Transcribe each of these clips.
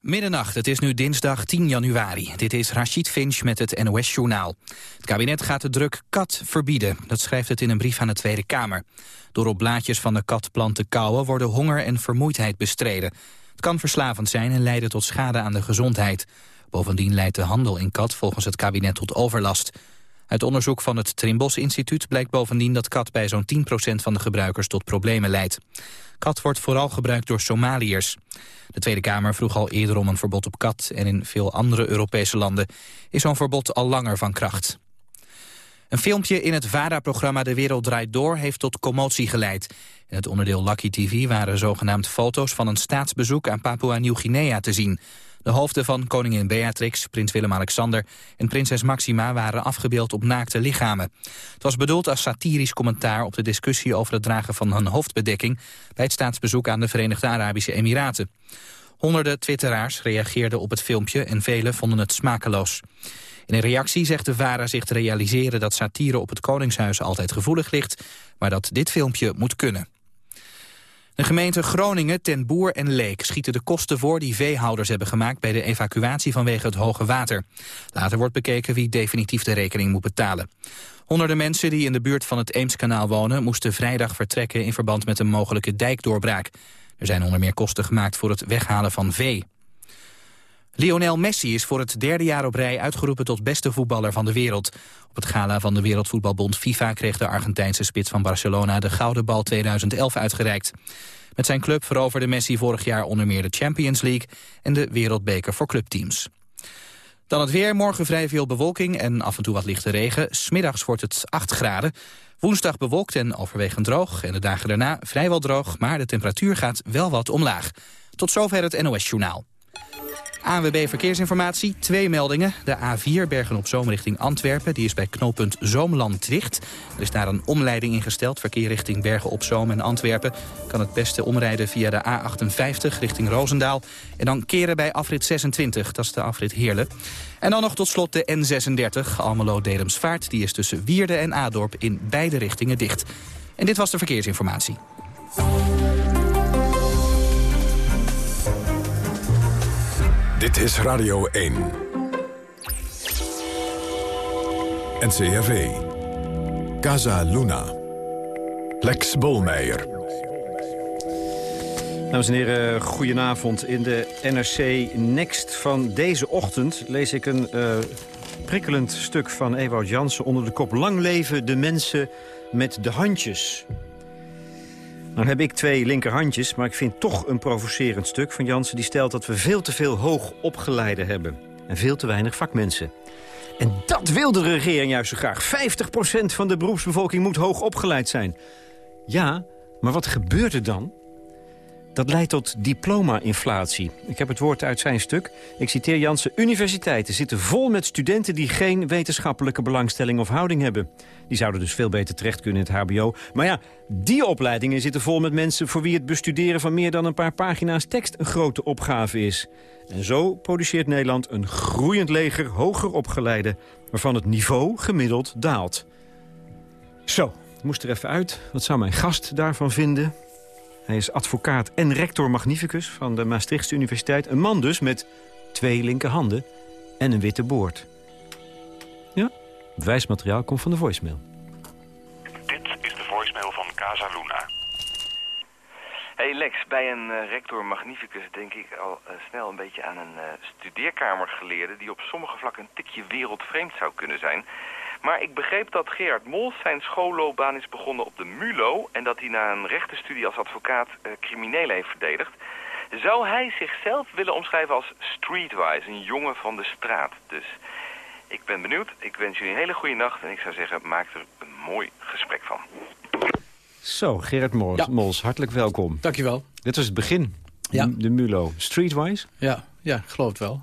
Middernacht, het is nu dinsdag 10 januari. Dit is Rachid Finch met het NOS-journaal. Het kabinet gaat de druk kat verbieden. Dat schrijft het in een brief aan de Tweede Kamer. Door op blaadjes van de katplant te kauwen worden honger en vermoeidheid bestreden. Het kan verslavend zijn en leiden tot schade aan de gezondheid. Bovendien leidt de handel in kat volgens het kabinet tot overlast. Uit onderzoek van het Trimbos Instituut blijkt bovendien dat kat bij zo'n 10% van de gebruikers tot problemen leidt. Kat wordt vooral gebruikt door Somaliërs. De Tweede Kamer vroeg al eerder om een verbod op kat... en in veel andere Europese landen is zo'n verbod al langer van kracht. Een filmpje in het VARA-programma De Wereld Draait Door... heeft tot commotie geleid. In het onderdeel Lucky TV waren zogenaamd foto's... van een staatsbezoek aan Papua-Nieuw-Guinea te zien... De hoofden van koningin Beatrix, prins Willem-Alexander en prinses Maxima waren afgebeeld op naakte lichamen. Het was bedoeld als satirisch commentaar op de discussie over het dragen van een hoofdbedekking bij het staatsbezoek aan de Verenigde Arabische Emiraten. Honderden twitteraars reageerden op het filmpje en velen vonden het smakeloos. In een reactie zegt de VARA zich te realiseren dat satire op het Koningshuis altijd gevoelig ligt, maar dat dit filmpje moet kunnen. De gemeenten Groningen, Ten Boer en Leek schieten de kosten voor die veehouders hebben gemaakt bij de evacuatie vanwege het hoge water. Later wordt bekeken wie definitief de rekening moet betalen. Honderden mensen die in de buurt van het Eemskanaal wonen moesten vrijdag vertrekken in verband met een mogelijke dijkdoorbraak. Er zijn onder meer kosten gemaakt voor het weghalen van vee. Lionel Messi is voor het derde jaar op rij uitgeroepen tot beste voetballer van de wereld. Op het gala van de Wereldvoetbalbond FIFA kreeg de Argentijnse spits van Barcelona de Gouden Bal 2011 uitgereikt. Met zijn club veroverde Messi vorig jaar onder meer de Champions League en de Wereldbeker voor clubteams. Dan het weer, morgen vrij veel bewolking en af en toe wat lichte regen. Smiddags wordt het 8 graden. Woensdag bewolkt en overwegend droog. En de dagen daarna vrijwel droog, maar de temperatuur gaat wel wat omlaag. Tot zover het NOS Journaal. ANWB Verkeersinformatie, twee meldingen. De A4 Bergen-op-Zoom richting Antwerpen, die is bij knooppunt Zoomland dicht. Er is daar een omleiding ingesteld. Verkeer richting Bergen-op-Zoom en Antwerpen kan het beste omrijden via de A58 richting Roosendaal. En dan keren bij afrit 26, dat is de afrit Heerlen. En dan nog tot slot de N36, Almelo-Dedemsvaart. Die is tussen Wierde en Adorp in beide richtingen dicht. En dit was de verkeersinformatie. Dit is Radio 1. NCRV. Casa Luna. Lex Bolmeijer. Dames en heren, goedenavond. In de NRC Next van deze ochtend lees ik een uh, prikkelend stuk van Ewout Jansen... onder de kop Lang leven de mensen met de handjes. Nou heb ik twee linkerhandjes, maar ik vind toch een provocerend stuk van Jansen... die stelt dat we veel te veel hoog opgeleiden hebben. En veel te weinig vakmensen. En dat wil de regering juist zo graag. 50% van de beroepsbevolking moet hoog opgeleid zijn. Ja, maar wat gebeurt er dan dat leidt tot diploma-inflatie. Ik heb het woord uit zijn stuk. Ik citeer Jansen. Universiteiten zitten vol met studenten die geen wetenschappelijke belangstelling of houding hebben. Die zouden dus veel beter terecht kunnen in het hbo. Maar ja, die opleidingen zitten vol met mensen voor wie het bestuderen van meer dan een paar pagina's tekst een grote opgave is. En zo produceert Nederland een groeiend leger hoger opgeleide, waarvan het niveau gemiddeld daalt. Zo, moest er even uit. Wat zou mijn gast daarvan vinden? Hij is advocaat en rector magnificus van de Maastrichtse Universiteit. Een man dus met twee linkerhanden en een witte boord. Ja, bewijsmateriaal komt van de voicemail. Dit is de voicemail van Casa Luna. Hey Lex, bij een uh, rector magnificus denk ik al uh, snel een beetje aan een uh, studeerkamergeleerde... die op sommige vlakken een tikje wereldvreemd zou kunnen zijn... Maar ik begreep dat Gerard Mols zijn schoolloopbaan is begonnen op de MULO... en dat hij na een rechtenstudie als advocaat uh, criminelen heeft verdedigd. Zou hij zichzelf willen omschrijven als streetwise, een jongen van de straat? Dus ik ben benieuwd. Ik wens jullie een hele goede nacht. En ik zou zeggen, maak er een mooi gesprek van. Zo, Gerard Mols, ja. Mols hartelijk welkom. Dankjewel. Dit was het begin, ja. de MULO. Streetwise? Ja, ja, geloof het wel.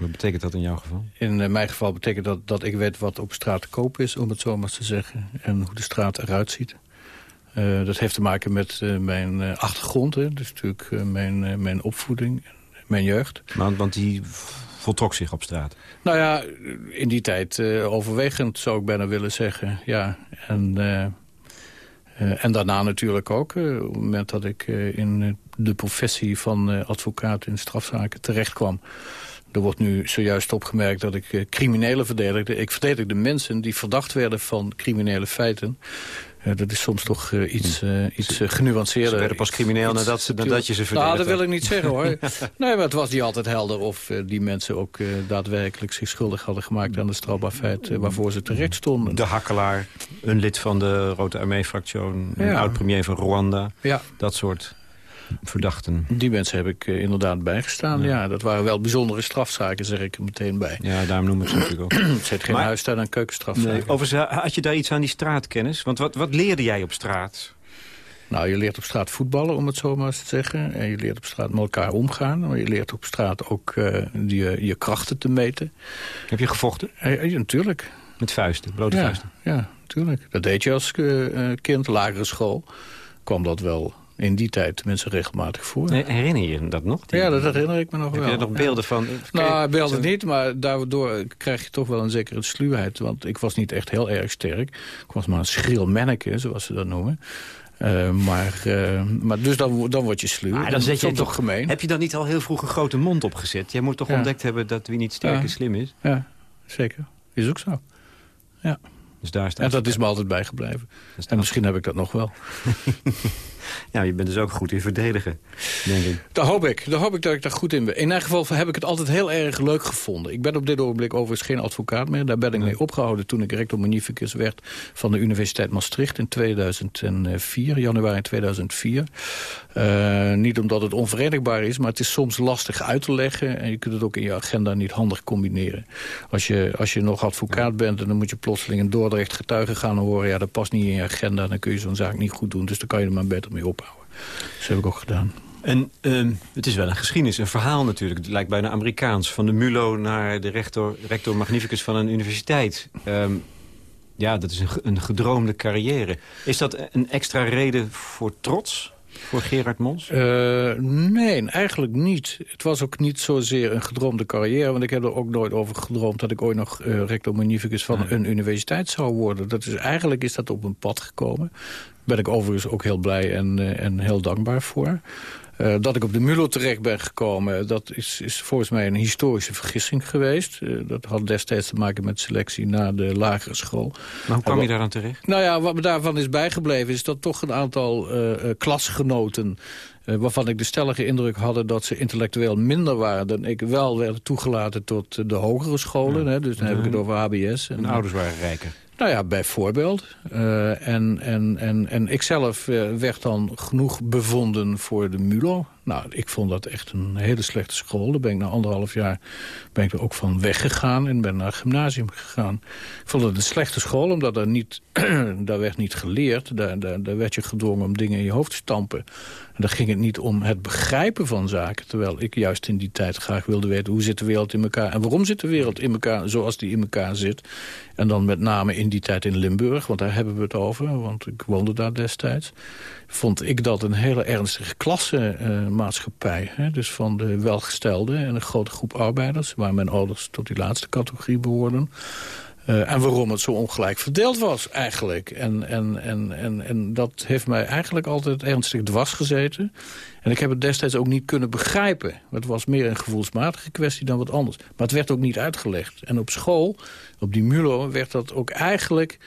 Wat betekent dat in jouw geval? In uh, mijn geval betekent dat dat ik weet wat op straat te koop is, om het zo maar te zeggen. En hoe de straat eruit ziet. Uh, dat heeft te maken met uh, mijn achtergrond. Hè. Dus natuurlijk mijn, mijn opvoeding, mijn jeugd. Maar, want die voltrok zich op straat? Nou ja, in die tijd overwegend zou ik bijna willen zeggen. Ja, en en daarna natuurlijk ook, op het moment dat ik in de professie van advocaat in strafzaken terecht kwam... Er wordt nu zojuist opgemerkt dat ik criminelen verdedigde. Ik verdedigde mensen die verdacht werden van criminele feiten dat is soms toch uh, iets, uh, iets genuanceerder. Ze werden pas crimineel nadat, ze, nadat je ze verdedigde. Nou, dat wil ik niet zeggen hoor. nee, maar het was niet altijd helder of die mensen ook daadwerkelijk zich schuldig hadden gemaakt aan de strafbaar feit waarvoor ze terecht stonden. De hakkelaar, een lid van de Rode Armee-fractie, een oud-premier van Rwanda. Ja. Dat soort verdachten. Die mensen heb ik inderdaad bijgestaan, ja. Dat waren wel bijzondere strafzaken, zeg ik er meteen bij. Ja, daarom noemen we het natuurlijk ook. het zit geen maar, huistuin aan keukenstrafzaken. Nee, overigens, had je daar iets aan die straatkennis? Want wat, wat leerde jij op straat? Nou, je leert op straat voetballen, om het zo maar eens te zeggen. En je leert op straat met elkaar omgaan. Maar je leert op straat ook uh, je, je krachten te meten. Heb je gevochten? Ja, ja natuurlijk. Met vuisten, blote ja, vuisten? Ja, natuurlijk. Dat deed je als uh, kind, lagere school. Kwam dat wel in die tijd mensen regelmatig voor. herinner je dat nog? Ja, dat herinner ik me nog wel. Heb je nog beelden van? Nou, beelden niet, maar daardoor krijg je toch wel een zekere sluwheid. Want ik was niet echt heel erg sterk. Ik was maar een schril manneke, zoals ze dat noemen. Uh, maar, uh, maar dus dan, dan word je sluw. Ah, dan zet je toch gemeen. Heb je dan niet al heel vroeg een grote mond opgezet? Jij moet toch ontdekt hebben dat wie niet sterk ja. slim is? Ja, zeker. Is ook zo. Ja. Dus daar staat en dat is me altijd bijgebleven. En misschien heb ik dat nog wel. Ja, je bent dus ook goed in verdedigen, denk ik. Daar hoop ik. Daar hoop ik dat ik daar goed in ben. In elk geval heb ik het altijd heel erg leuk gevonden. Ik ben op dit ogenblik overigens geen advocaat meer. Daar ben ik mee opgehouden toen ik rector magnificus werd... van de Universiteit Maastricht in 2004, januari 2004. Uh, eh, niet omdat het onverenigbaar is, maar het is soms lastig uit te leggen. En je kunt het ook in je agenda niet handig combineren. Als je, als je nog advocaat bent en dan moet je plotseling een Dordrecht getuige gaan horen... ja, dat past niet in je agenda, dan kun je zo'n zaak niet goed doen. Dus dan kan je er maar beter mee ophouden. Dat heb ik ook gedaan. En uh, het is wel een geschiedenis, een verhaal natuurlijk. Het lijkt bijna Amerikaans. Van de MULO naar de rector, rector magnificus van een universiteit. Um, ja, dat is een, een gedroomde carrière. Is dat een extra reden voor trots? voor Gerard Mons? Uh, nee, eigenlijk niet. Het was ook niet zozeer een gedroomde carrière... want ik heb er ook nooit over gedroomd... dat ik ooit nog uh, rector magnificus van een universiteit zou worden. Dat is, eigenlijk is dat op een pad gekomen. Ben ik overigens ook heel blij en, uh, en heel dankbaar voor. Uh, dat ik op de Mulo terecht ben gekomen, dat is, is volgens mij een historische vergissing geweest. Uh, dat had destijds te maken met selectie na de lagere school. Maar hoe kwam je daar aan terecht? Nou ja, wat me daarvan is bijgebleven is dat toch een aantal uh, klasgenoten... waarvan ik de stellige indruk had dat ze intellectueel minder waren... dan ik wel werden toegelaten tot de hogere scholen. Hè, dus dan heb ik het over HBS. En, en ouders waren rijker. Nou ja, bijvoorbeeld. Uh, en, en, en, en ik zelf uh, werd dan genoeg bevonden voor de MULO. Nou, ik vond dat echt een hele slechte school. Daar ben ik na anderhalf jaar ben ik er ook van weggegaan en ben naar het gymnasium gegaan. Ik vond het een slechte school, omdat er niet, daar werd niet geleerd. Daar, daar, daar werd je gedwongen om dingen in je hoofd te stampen. En dan ging het niet om het begrijpen van zaken. Terwijl ik juist in die tijd graag wilde weten hoe zit de wereld in elkaar. En waarom zit de wereld in elkaar zoals die in elkaar zit. En dan met name in die tijd in Limburg, want daar hebben we het over. Want ik woonde daar destijds vond ik dat een hele ernstige klassenmaatschappij. Uh, dus van de welgestelden en een grote groep arbeiders... waar mijn ouders tot die laatste categorie behoorden. Uh, en waarom het zo ongelijk verdeeld was eigenlijk. En, en, en, en, en dat heeft mij eigenlijk altijd ernstig dwars gezeten. En ik heb het destijds ook niet kunnen begrijpen. Het was meer een gevoelsmatige kwestie dan wat anders. Maar het werd ook niet uitgelegd. En op school, op die MULO, werd dat ook eigenlijk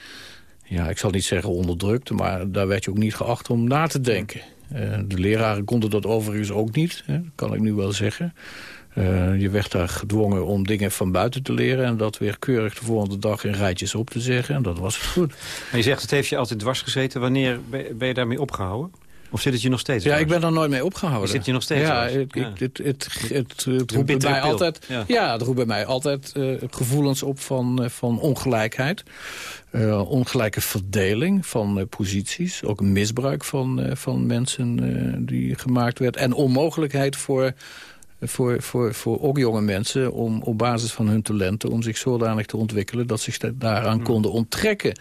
ja, ik zal niet zeggen onderdrukt, maar daar werd je ook niet geacht om na te denken. Uh, de leraren konden dat overigens ook niet, hè, kan ik nu wel zeggen. Uh, je werd daar gedwongen om dingen van buiten te leren... en dat weer keurig de volgende dag in rijtjes op te zeggen. En dat was het goed. Maar je zegt, het heeft je altijd dwars gezeten. Wanneer ben je daarmee opgehouden? Of zit het je nog steeds? Ja, ik ben er nooit mee opgehouden. Zit je nog steeds? Ja, het, het, het, het, het roept bij mij altijd. Ja. het roept bij mij altijd uh, gevoelens op van, uh, van ongelijkheid. Uh, ongelijke verdeling van posities. Ook misbruik van, van mensen die gemaakt werd. En onmogelijkheid voor voor, voor, voor ook jonge mensen om op basis van hun talenten... om zich zodanig te ontwikkelen dat ze zich daaraan hmm. konden onttrekken.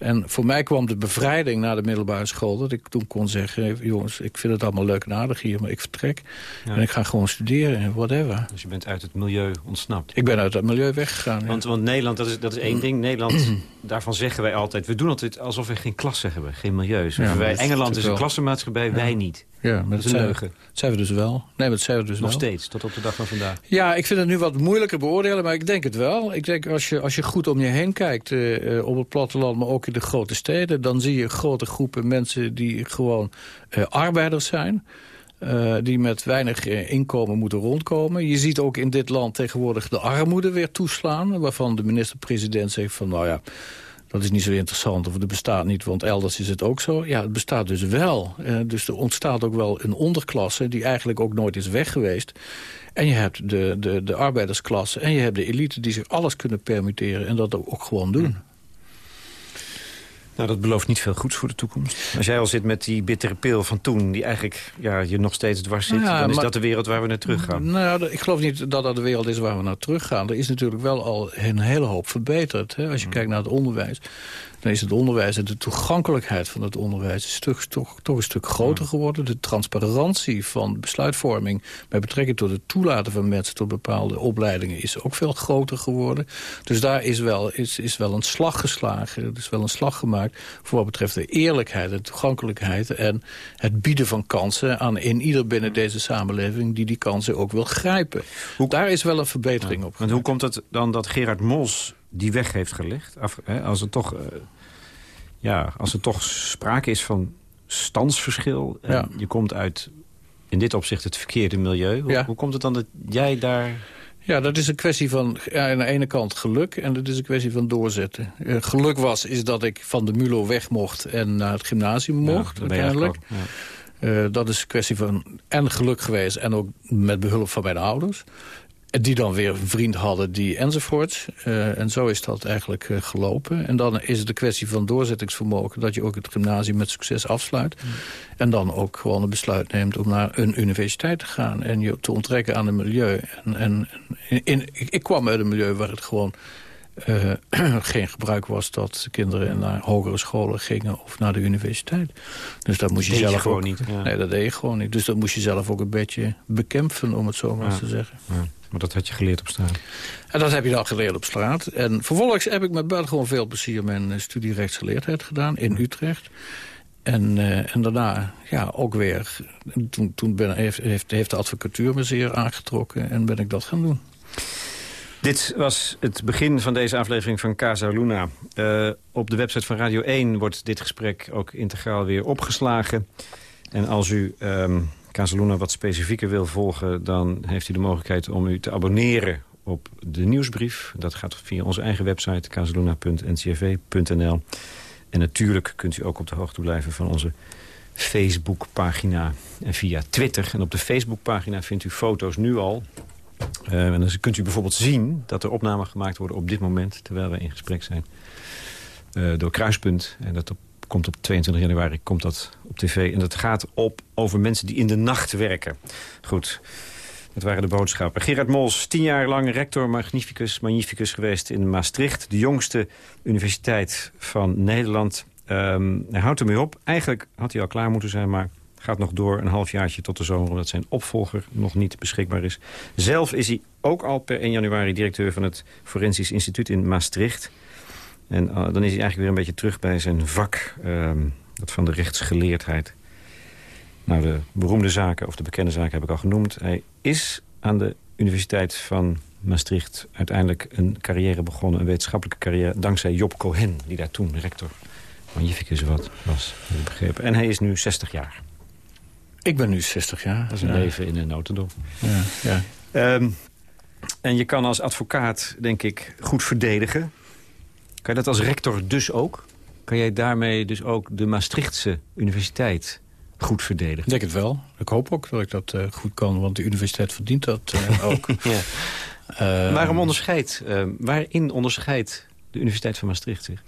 En voor mij kwam de bevrijding na de middelbare school... dat ik toen kon zeggen, jongens, ik vind het allemaal leuk en aardig hier... maar ik vertrek en ik ga gewoon studeren en whatever. Dus je bent uit het milieu ontsnapt? Ik ben uit het milieu weggegaan, Want, want Nederland, dat is, dat is één ding. Nederland, daarvan zeggen wij altijd... we doen altijd alsof we geen klasse hebben, geen milieu. Ja, wij, Engeland is een klassenmaatschappij, wij niet. Ja, maar Dat dat zijn, leugen. dat zijn we dus wel. Nee, maar dat zijn we dus Nog wel. steeds, tot op de dag van vandaag. Ja, ik vind het nu wat moeilijker beoordelen, maar ik denk het wel. Ik denk als je, als je goed om je heen kijkt eh, eh, op het platteland, maar ook de grote steden... dan zie je grote groepen mensen die gewoon eh, arbeiders zijn... eh, die met weinig eh, inkomen moeten rondkomen. Je ziet ook in dit land tegenwoordig de armoede weer toeslaan... waarvan de minister-president zegt van, nou ja... Dat is niet zo interessant of het bestaat niet, want elders is het ook zo. Ja, het bestaat dus wel. Dus er ontstaat ook wel een onderklasse die eigenlijk ook nooit is weg geweest. En je hebt de, de, de arbeidersklasse en je hebt de elite die zich alles kunnen permitteren en dat ook gewoon doen. Nou, dat belooft niet veel goeds voor de toekomst. Als jij al zit met die bittere pil van toen... die eigenlijk ja, je nog steeds dwars zit... Ja, dan is maar- dat de wereld waar we naar terug gaan. Nou, ik geloof niet dat dat de wereld is waar we naar terug gaan. Er is natuurlijk wel al een hele hoop verbeterd. Hè? Als je kijkt naar het onderwijs, dan is het onderwijs... en de toegankelijkheid van het onderwijs is stuk, toch, toch een stuk groter geworden. De transparantie van besluitvorming... met betrekking tot het toelaten van mensen tot bepaalde opleidingen... is ook veel groter geworden. Dus daar is wel, is, is wel een slag geslagen. Er is wel een slag gemaakt voor wat betreft de eerlijkheid en toegankelijkheid... en het bieden van kansen aan in ieder binnen deze samenleving... die die kansen ook wil grijpen. Daar is wel een verbetering op. Want hoe komt het dan dat Gerard Mos die weg heeft gelegd? Af, hè, als, er toch, eh, ja, als er toch sprake is van standsverschil... en Ja. je komt uit in dit opzicht het verkeerde milieu... Hoe, Ja. hoe komt het dan dat jij daar... Ja, dat is een kwestie van ja, aan de ene kant geluk en dat is een kwestie van doorzetten. Eh, geluk was is dat ik van de MULO weg mocht en naar het gymnasium mocht Ja, uiteindelijk. ook, Eh, dat is een kwestie van en geluk geweest en ook met behulp van mijn ouders. Die dan weer een vriend hadden die enzovoorts. Eh, en zo is dat eigenlijk eh, gelopen. En dan is het een kwestie van doorzettingsvermogen... dat je ook het gymnasium met succes afsluit. En dan ook gewoon een besluit neemt om naar een universiteit te gaan... en je te onttrekken aan het milieu. En, en, in, in- ik, kwam uit een milieu waar het gewoon... eh, geen gebruik was dat kinderen naar hogere scholen gingen of naar de universiteit. Dus dat moest je zelf gewoon ook, niet, ja. Nee, dat deed je gewoon niet. Dus dat moest je zelf ook een beetje bekämpfen, om het zo maar Ja. te zeggen. Ja, maar dat had je geleerd op straat. En dat heb je dan geleerd op straat. En vervolgens heb ik met buitengewoon veel plezier mijn eh, studie rechtsgeleerdheid gedaan in Utrecht. En, eh, en daarna ja, ook weer, toen, toen ben, heeft, heeft, heeft de advocatuur me zeer aangetrokken en ben ik dat gaan doen. Dit was het begin van deze aflevering van Casa Luna. Eh, op de website van Radio 1 wordt dit gesprek ook integraal weer opgeslagen. En als u ehm Casa Luna wat specifieker wil volgen... dan heeft u de mogelijkheid om u te abonneren op de nieuwsbrief. Dat gaat via onze eigen website casaluna.ncrv.nl. En natuurlijk kunt u ook op de hoogte blijven van onze Facebookpagina en via Twitter. En op de Facebookpagina vindt u foto's nu al eh, en dan kunt u bijvoorbeeld zien dat er opnamen gemaakt worden op dit moment... terwijl wij in gesprek zijn eh, door Kruispunt. En dat op, komt op 22 januari komt dat op tv. En dat gaat op over mensen die in de nacht werken. Goed, dat waren de boodschappen. Gerard Mols, tien jaar lang rector magnificus, magnificus geweest in Maastricht. De jongste universiteit van Nederland. Ehm, hij houdt ermee op. Eigenlijk had hij al klaar moeten zijn, maar gaat nog door een halfjaartje tot de zomer... omdat zijn opvolger nog niet beschikbaar is. Zelf is hij ook al per 1 januari directeur van het Forensisch Instituut in Maastricht. En eh, dan is hij eigenlijk weer een beetje terug bij zijn vak, ehm, dat van de rechtsgeleerdheid. Nou, de beroemde zaken, of de bekende zaken heb ik al genoemd. Hij is aan de Universiteit van Maastricht uiteindelijk een carrière begonnen... een wetenschappelijke carrière, dankzij Job Cohen... die daar toen rector magnificus wat was, heb ik begrepen. En hij is nu 60 jaar. Ik ben nu 60 jaar. Dat is een ja. leven in een notendop. Ja, ja. Ehm, en je kan als advocaat, denk ik, goed verdedigen. Kan je dat als rector dus ook? Kan jij daarmee dus ook de Maastrichtse universiteit goed verdedigen? Ik denk het wel. Ik hoop ook dat ik dat eh, goed kan, want de universiteit verdient dat eh, ook. Ja. Eh, Waarom onderscheidt, ehm, waarin onderscheidt de Universiteit van Maastricht zich?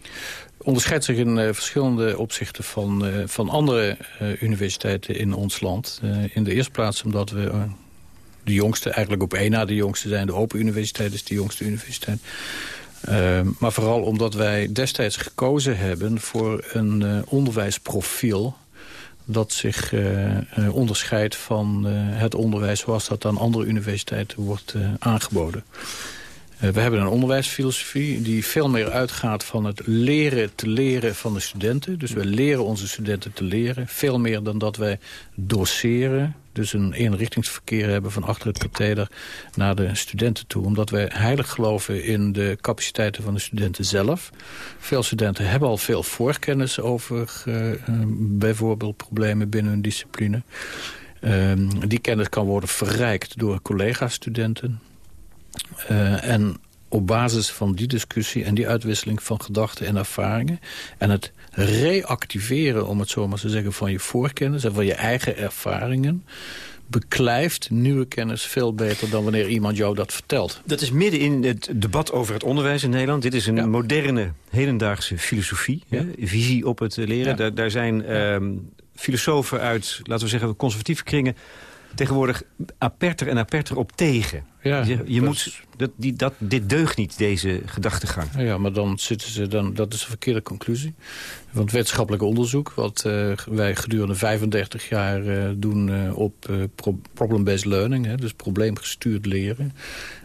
onderscheidt zich in eh, verschillende opzichten van, eh, van andere eh, universiteiten in ons land. Eh, in de eerste plaats omdat we eh, de jongste, eigenlijk op één na de jongste zijn. De Open Universiteit is de jongste universiteit. Ehm, maar vooral omdat wij destijds gekozen hebben voor een uh, onderwijsprofiel dat zich uh, onderscheidt van het onderwijs zoals dat aan andere universiteiten wordt aangeboden. we hebben een onderwijsfilosofie die veel meer uitgaat van het leren te leren van de studenten. Dus we leren onze studenten te leren. Veel meer dan dat wij doseren, dus een eenrichtingsverkeer hebben van achter het katheder naar de studenten toe. Omdat wij heilig geloven in de capaciteiten van de studenten zelf. Veel studenten hebben al veel voorkennis over uh, bijvoorbeeld problemen binnen hun discipline. Uh, die kennis kan worden verrijkt door collega-studenten. Uh, en op basis van die discussie en die uitwisseling van gedachten en ervaringen... en het reactiveren, om het zo maar te zeggen, van je voorkennis... en van je eigen ervaringen beklijft nieuwe kennis veel beter dan wanneer iemand jou dat vertelt. Dat is midden in het debat over het onderwijs in Nederland. Dit is een moderne, hedendaagse filosofie, hè? visie op het leren. Daar, daar, zijn um, filosofen uit, laten we zeggen, conservatieve kringen tegenwoordig aperter en aperter op tegen. Ja, je, je moet, dat, die, dat, dit deugt niet, deze gedachtegang. Ja, maar dan zitten ze, dan, dat is een verkeerde conclusie. Want wetenschappelijk onderzoek, wat uh, wij gedurende 35 jaar uh, doen uh, op pro problem-based learning, hè, dus probleemgestuurd leren,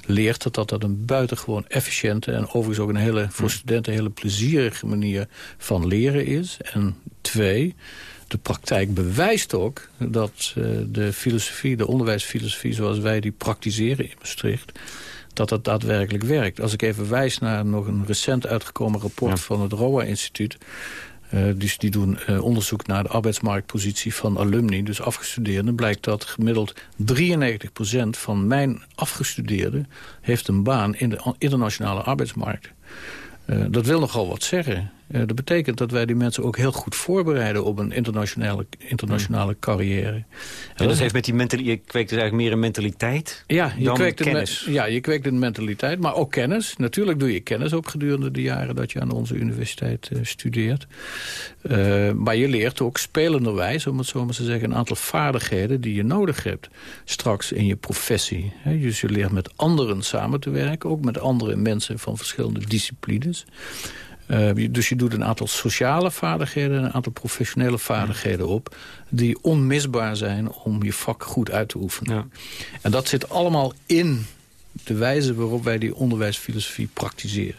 leert dat, dat dat een buitengewoon efficiënte en overigens ook een hele, voor studenten een hele plezierige manier van leren is. En twee, de praktijk bewijst ook dat uh, de filosofie, de onderwijsfilosofie zoals wij die praktiseren in Maastricht, dat dat daadwerkelijk werkt. Als ik even wijs naar nog een recent uitgekomen rapport van het ROA-instituut. Uh, dus die doen uh, onderzoek naar de arbeidsmarktpositie van alumni, dus afgestudeerden. blijkt dat gemiddeld 93% van mijn afgestudeerden heeft een baan in de internationale arbeidsmarkt. Uh, dat wil nogal wat zeggen. Uh, dat betekent dat wij die mensen ook heel goed voorbereiden op een internationale, internationale hmm. carrière. En dat heeft met die mentaliteit, je kweekt dus eigenlijk meer een mentaliteit ja, je kweekt kennis? Een, ja, je kweekt een mentaliteit, maar ook kennis. Natuurlijk doe je kennis op gedurende de jaren dat je aan onze universiteit uh, studeert. Uh, maar je leert ook spelenderwijs, om het zo maar te zeggen, een aantal vaardigheden die je nodig hebt straks in je professie. He, dus je leert met anderen samen te werken, ook met andere mensen van verschillende disciplines. Uh, dus je doet een aantal sociale vaardigheden... een aantal professionele vaardigheden op... die onmisbaar zijn om je vak goed uit te oefenen. Ja. En dat zit allemaal in de wijze waarop wij die onderwijsfilosofie praktiseren.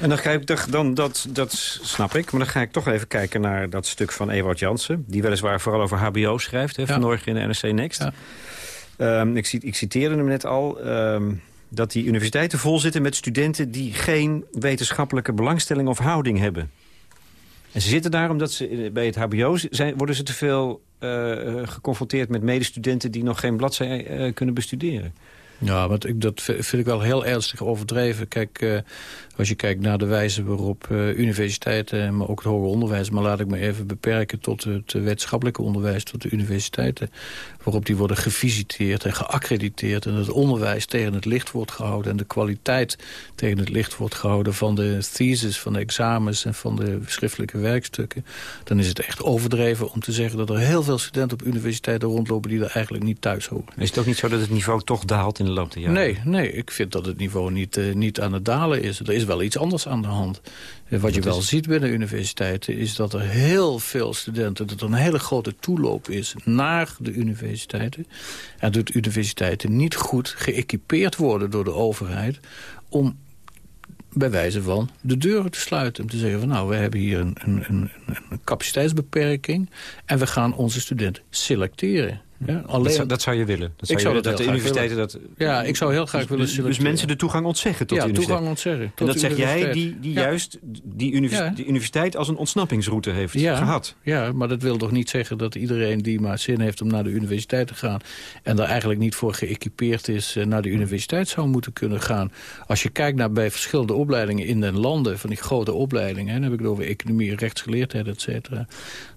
En dan ga ik, dan, dat, dat snap ik, maar dan ga ik toch even kijken naar dat stuk van Ewart Jansen... die weliswaar vooral over hbo schrijft, hè, vanmorgen in de NRC Next. Ja. Um, ik, ik citeerde hem net al... Um, dat die universiteiten vol zitten met studenten... die geen wetenschappelijke belangstelling of houding hebben. En ze zitten daar omdat ze bij het hbo zijn, worden ze te veel uh, geconfronteerd met medestudenten... die nog geen bladzij uh, kunnen bestuderen. Ja, want ik, dat vind ik wel heel ernstig overdreven. Kijk, uh, als je kijkt naar de wijze waarop uh, universiteiten... maar ook het hoger onderwijs... maar laat ik me even beperken tot het wetenschappelijke onderwijs... tot de universiteiten... waarop die worden gevisiteerd en geaccrediteerd... en het onderwijs tegen het licht wordt gehouden... en de kwaliteit tegen het licht wordt gehouden... van de thesis, van de examens en van de schriftelijke werkstukken... dan is het echt overdreven om te zeggen... dat er heel veel studenten op universiteiten rondlopen... die er eigenlijk niet thuis horen. Is het ook niet zo dat het niveau toch daalt in de loop der jaren? Nee, nee ik vind dat het niveau niet, uh, niet aan het dalen is. Er is wel iets anders aan de hand. Eh, wat je wel ziet binnen universiteiten is dat er heel veel studenten... dat er een hele grote toeloop is naar de universiteiten. En dat universiteiten niet goed geëquipeerd worden door de overheid... om bij wijze van de deuren te sluiten. Om te zeggen van nou, we hebben hier een, een, een, een capaciteitsbeperking... en we gaan onze studenten selecteren. Ja, alleen... dat, zou, je willen? Dat zou ik zou dat, dat de universiteiten dat... Ja, ik zou heel graag dus, willen dus, dus mensen de toegang ontzeggen tot ja, de universiteit? toegang ontzeggen. En dat zeg jij, die, die juist die, universiteit als een ontsnappingsroute heeft gehad? Ja, maar dat wil toch niet zeggen dat iedereen die maar zin heeft om naar de universiteit te gaan... en daar eigenlijk niet voor geëquipeerd is eh, naar de universiteit zou moeten kunnen gaan. Als je kijkt naar bij verschillende opleidingen in de landen... van die grote opleidingen, dan heb ik het over economie, rechtsgeleerdheid, et cetera...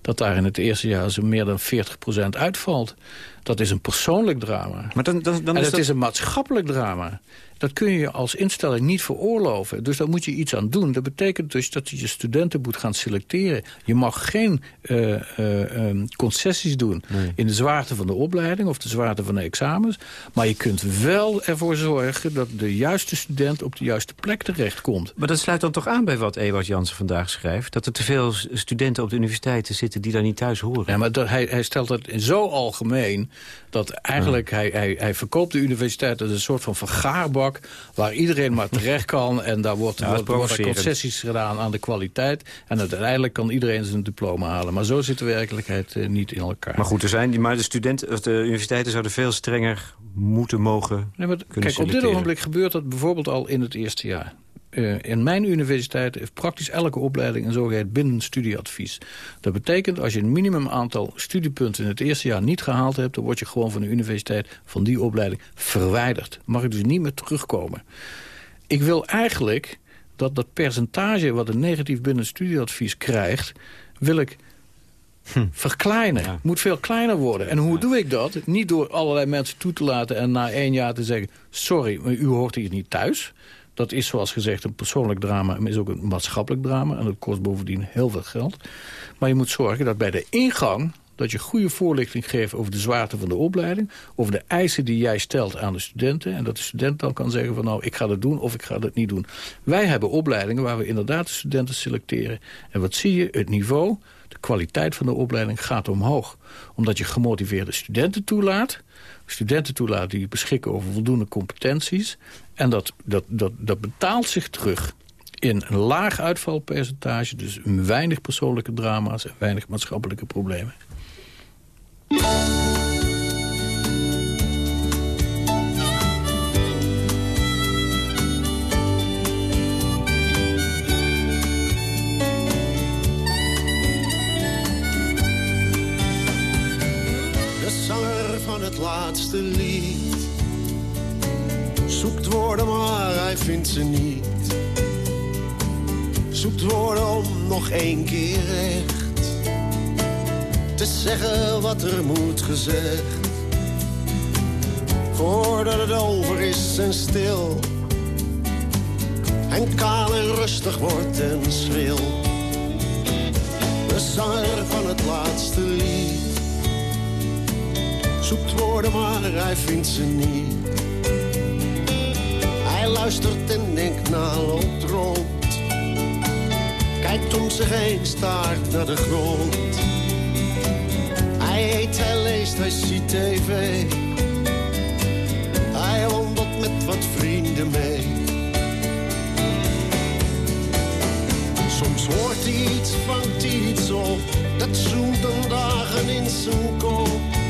dat daar in het eerste jaar zo meer dan 40% uitvalt. Dat is een persoonlijk drama. Maar dan, dan, dan en is het dat... is een maatschappelijk drama. Dat kun je als instelling niet veroorloven. Dus daar moet je iets aan doen. Dat betekent dus dat je je studenten moet gaan selecteren. Je mag geen uh, uh, concessies doen in de zwaarte van de opleiding... of de zwaarte van de examens. Maar je kunt wel ervoor zorgen dat de juiste student op de juiste plek terechtkomt. Maar dat sluit dan toch aan bij wat Ewart Jansen vandaag schrijft? Dat er te veel studenten op de universiteiten zitten die daar niet thuis horen. Ja, maar dat, hij, hij stelt het zo algemeen dat eigenlijk hij, hij, hij verkoopt de universiteit als een soort van vergaarbak... waar iedereen maar terecht kan en daar wordt, ja, wordt, concessies gedaan aan de kwaliteit. En uiteindelijk kan iedereen zijn diploma halen. Maar zo zit de werkelijkheid uh, niet in elkaar. Maar goed, er zijn, maar de, studenten, de universiteiten zouden veel strenger moeten mogen nee, maar, Kijk, op dit ogenblik gebeurt dat bijvoorbeeld al in het eerste jaar. Uh, in mijn universiteit heeft praktisch elke opleiding een zogeheten binnenstudieadvies. Dat betekent als je een minimum aantal studiepunten in het eerste jaar niet gehaald hebt... dan word je gewoon van de universiteit van die opleiding verwijderd. Mag je dus niet meer terugkomen. Ik wil eigenlijk dat dat percentage wat een negatief binnenstudieadvies krijgt... wil ik Hm. verkleinen. Moet veel kleiner worden. En hoe doe ik dat? Niet door allerlei mensen toe te laten en na één jaar te zeggen... sorry, maar u hoort hier niet thuis. Dat is zoals gezegd een persoonlijk drama, maar is ook een maatschappelijk drama. En dat kost bovendien heel veel geld. Maar je moet zorgen dat bij de ingang dat je goede voorlichting geeft over de zwaarte van de opleiding... over de eisen die jij stelt aan de studenten... en dat de student dan kan zeggen van nou, ik ga dat doen of ik ga dat niet doen. Wij hebben opleidingen waar we inderdaad de studenten selecteren. En wat zie je? Het niveau, de kwaliteit van de opleiding gaat omhoog. Omdat je gemotiveerde studenten toelaat studenten toelaat die beschikken over voldoende competenties. En dat, dat, dat, dat betaalt zich terug in een laag uitvalpercentage. Dus weinig persoonlijke drama's en weinig maatschappelijke problemen. Laatste lied. Zoekt woorden, maar hij vindt ze niet. Zoekt woorden om nog één keer recht te zeggen wat er moet gezegd. Voordat het over is en stil. En kaal en rustig wordt en schril. De zanger van het laatste lied zoekt woorden, maar hij vindt ze niet. Hij luistert en denkt na, loopt rond. Kijkt om zich heen, staart naar de grond. Hij eet, hij leest, hij ziet tv. Hij wandelt met wat vrienden mee. Soms hoort hij iets, vangt hij iets op. Dat zoekt dan dagen in zijn kop.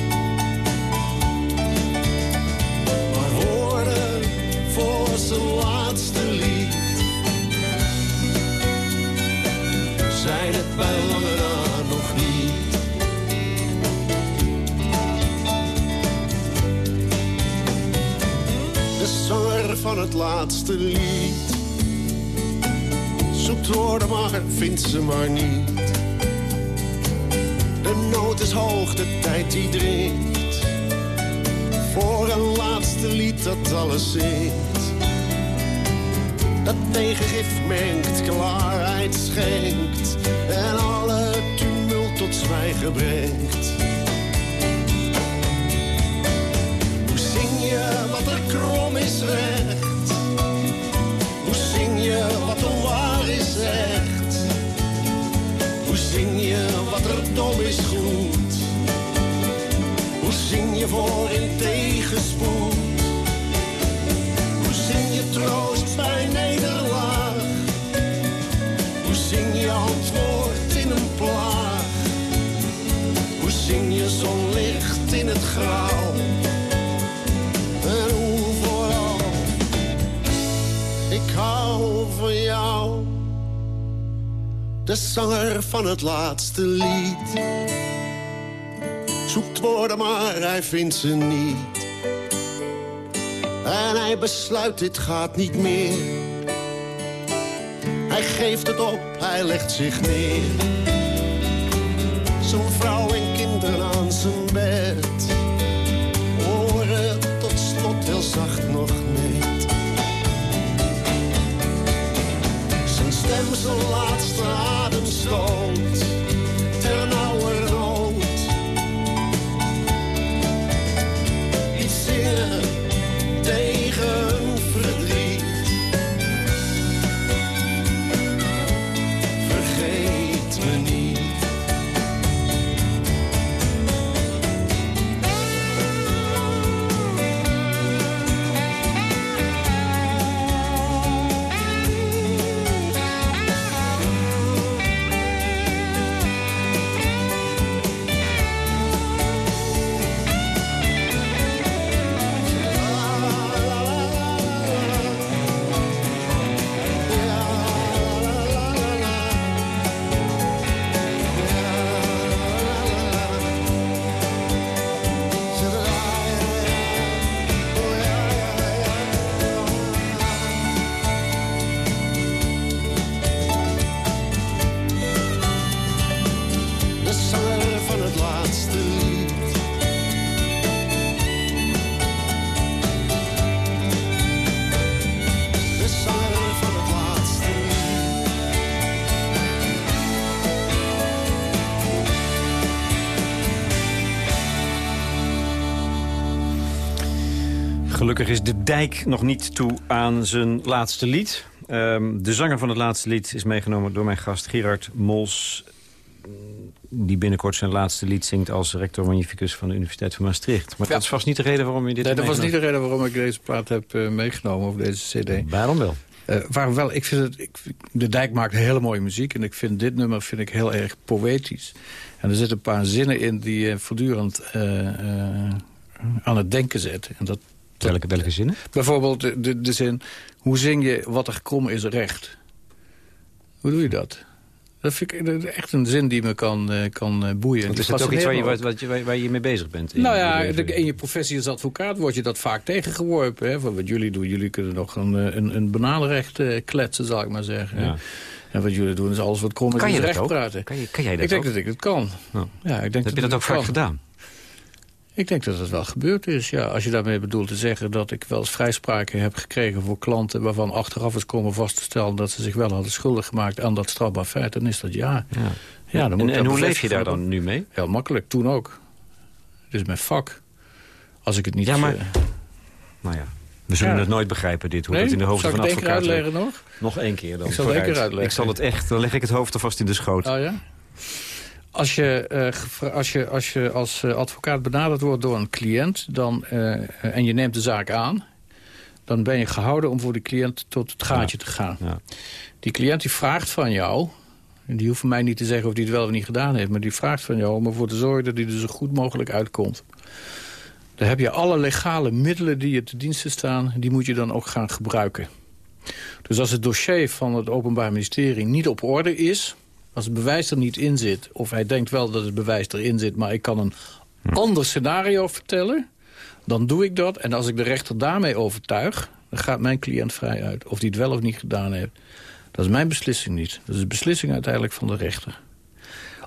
Het laatste lied. Zoekt woorden maar vindt ze maar niet. De nood is hoog, de tijd die dringt. Voor een laatste lied dat alles zingt dat tegengif mengt, klaarheid schenkt en alle tumult tot zwijgen brengt. Hoe zing je wat er krom is recht? Je wat er dom is goed? Hoe zing je voor in tegenspoed? Hoe zing je troost bij antwoord in een plaag. Hoe zing je zonlicht in het grauw? de zanger van het laatste lied. Zoekt woorden, maar hij vindt ze niet. En hij besluit, dit gaat niet meer. Hij geeft het op, hij legt zich neer. Zijn vrouw en kinderen aan zijn bed. Horen tot slot heel zacht nog niet. Zijn stem zijn laatste een Gelukkig is de dijk nog niet toe aan zijn laatste lied. Ehm, de zanger van het laatste lied is meegenomen door mijn gast Gerard Mols... die binnenkort zijn laatste lied zingt als rector magnificus van de Universiteit van Maastricht. Maar Ja. dat is vast niet de reden waarom je dit Nee, hebt dat was niet de reden waarom ik deze plaat heb eh, meegenomen, of deze cd. Waarom wel? Eh, waar wel, ik vind het, ik, de Dijk maakt hele mooie muziek. En ik vind dit nummer vind ik heel erg poëtisch. En er zitten een paar zinnen in die je voortdurend eh, aan het denken zetten. En dat, Welke, welke zinnen? bijvoorbeeld de, de, de zin... Hoe zing je wat er krom is recht? Hoe doe je dat? Dat vind ik eh, echt een zin die me kan, eh, kan eh, boeien. Want is dat ook iets waar je, wat, wat je, waar, waar je mee bezig bent? in nou ja, in je professie als advocaat word je dat vaak tegengeworpen. Hè? Van wat jullie doen, jullie kunnen nog een, eh, een, een bananenrecht eh, kletsen, zal ik maar zeggen. Ja. En wat jullie doen is alles wat krom is, Kan is je dat recht ook? praten. Kan, je, kan jij dat ik denk ook? dat ik het kan. Oh. Ja, ik denk Heb je dat ook vaak gedaan? Ik denk dat het wel gebeurd is, ja. Als je daarmee bedoelt te zeggen dat ik wel eens vrijspraken heb gekregen voor klanten... waarvan achteraf is komen vast te stellen dat ze zich wel hadden schuldig gemaakt aan dat strafbaar feit, dan is dat ja. Ja. ja dan moet en dat en hoe leef je daar dan nu mee? Heel makkelijk, toen ook. Het is mijn vak. Als ik het niet... Ja, maar- eh, Nou ja, we zullen Ja. het nooit begrijpen, dit, hoe nee? dat in de hoofden Zal ik van het advocaten werkt. uitleggen nog? Nog één keer dan. Ik zal het uitleggen. Ik zal het echt, dan leg ik het hoofd alvast in de schoot. Oh ja? Als je, eh, als, je, als je als eh, advocaat benaderd wordt door een cliënt... Dan, eh, en je neemt de zaak aan... dan ben je gehouden om voor die cliënt tot het gaatje te gaan. Ja. Die cliënt die vraagt van jou... en die hoeft mij niet te zeggen of hij het wel of niet gedaan heeft... maar die vraagt van jou om ervoor te zorgen dat hij er zo goed mogelijk uitkomt. Dan heb je alle legale middelen die je te diensten staan... die moet je dan ook gaan gebruiken. Dus als het dossier van het Openbaar Ministerie niet op orde is... als het bewijs er niet in zit... of hij denkt wel dat het bewijs erin zit... maar ik kan een ander scenario vertellen... dan doe ik dat. En als ik de rechter daarmee overtuig... dan gaat mijn cliënt vrij uit. Of hij het wel of niet gedaan heeft. Dat is mijn beslissing niet. Dat is de beslissing uiteindelijk van de rechter.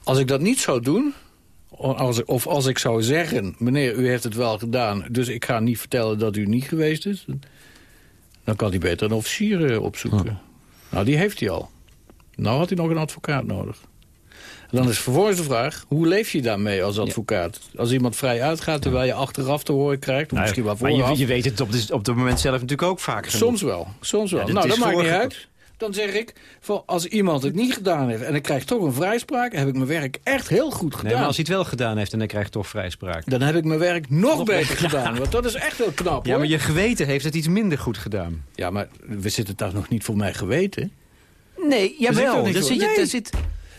Als ik dat niet zou doen... Als, of als ik zou zeggen, meneer, u heeft het wel gedaan... dus ik ga niet vertellen dat u niet geweest is... dan kan hij beter een officier eh, opzoeken. Nou, die heeft hij al. Nou had hij nog een advocaat nodig. En dan is vervolgens de vraag, hoe leef je daarmee als advocaat? Als iemand vrij uitgaat terwijl je achteraf te horen krijgt... of misschien wel Nou, maar vooraf... je, je weet het op, de, op het moment zelf natuurlijk ook vaak genoeg. Soms wel, soms wel. Ja, nou, dat maakt niet uit. Dan zeg ik, van, als iemand het niet gedaan heeft... en ik krijg toch een vrijspraak... heb ik mijn werk echt heel goed gedaan. Nee, maar als hij het wel gedaan heeft en hij krijgt toch vrijspraak. Dan heb ik mijn werk nog, beter gedaan. Want dat is echt heel knap, Ja, hoor. maar je geweten heeft het iets minder goed gedaan. Ja, maar we zitten daar nog niet voor mijn geweten. Nee, er jawel. voor. zit je, Nee. daar zit...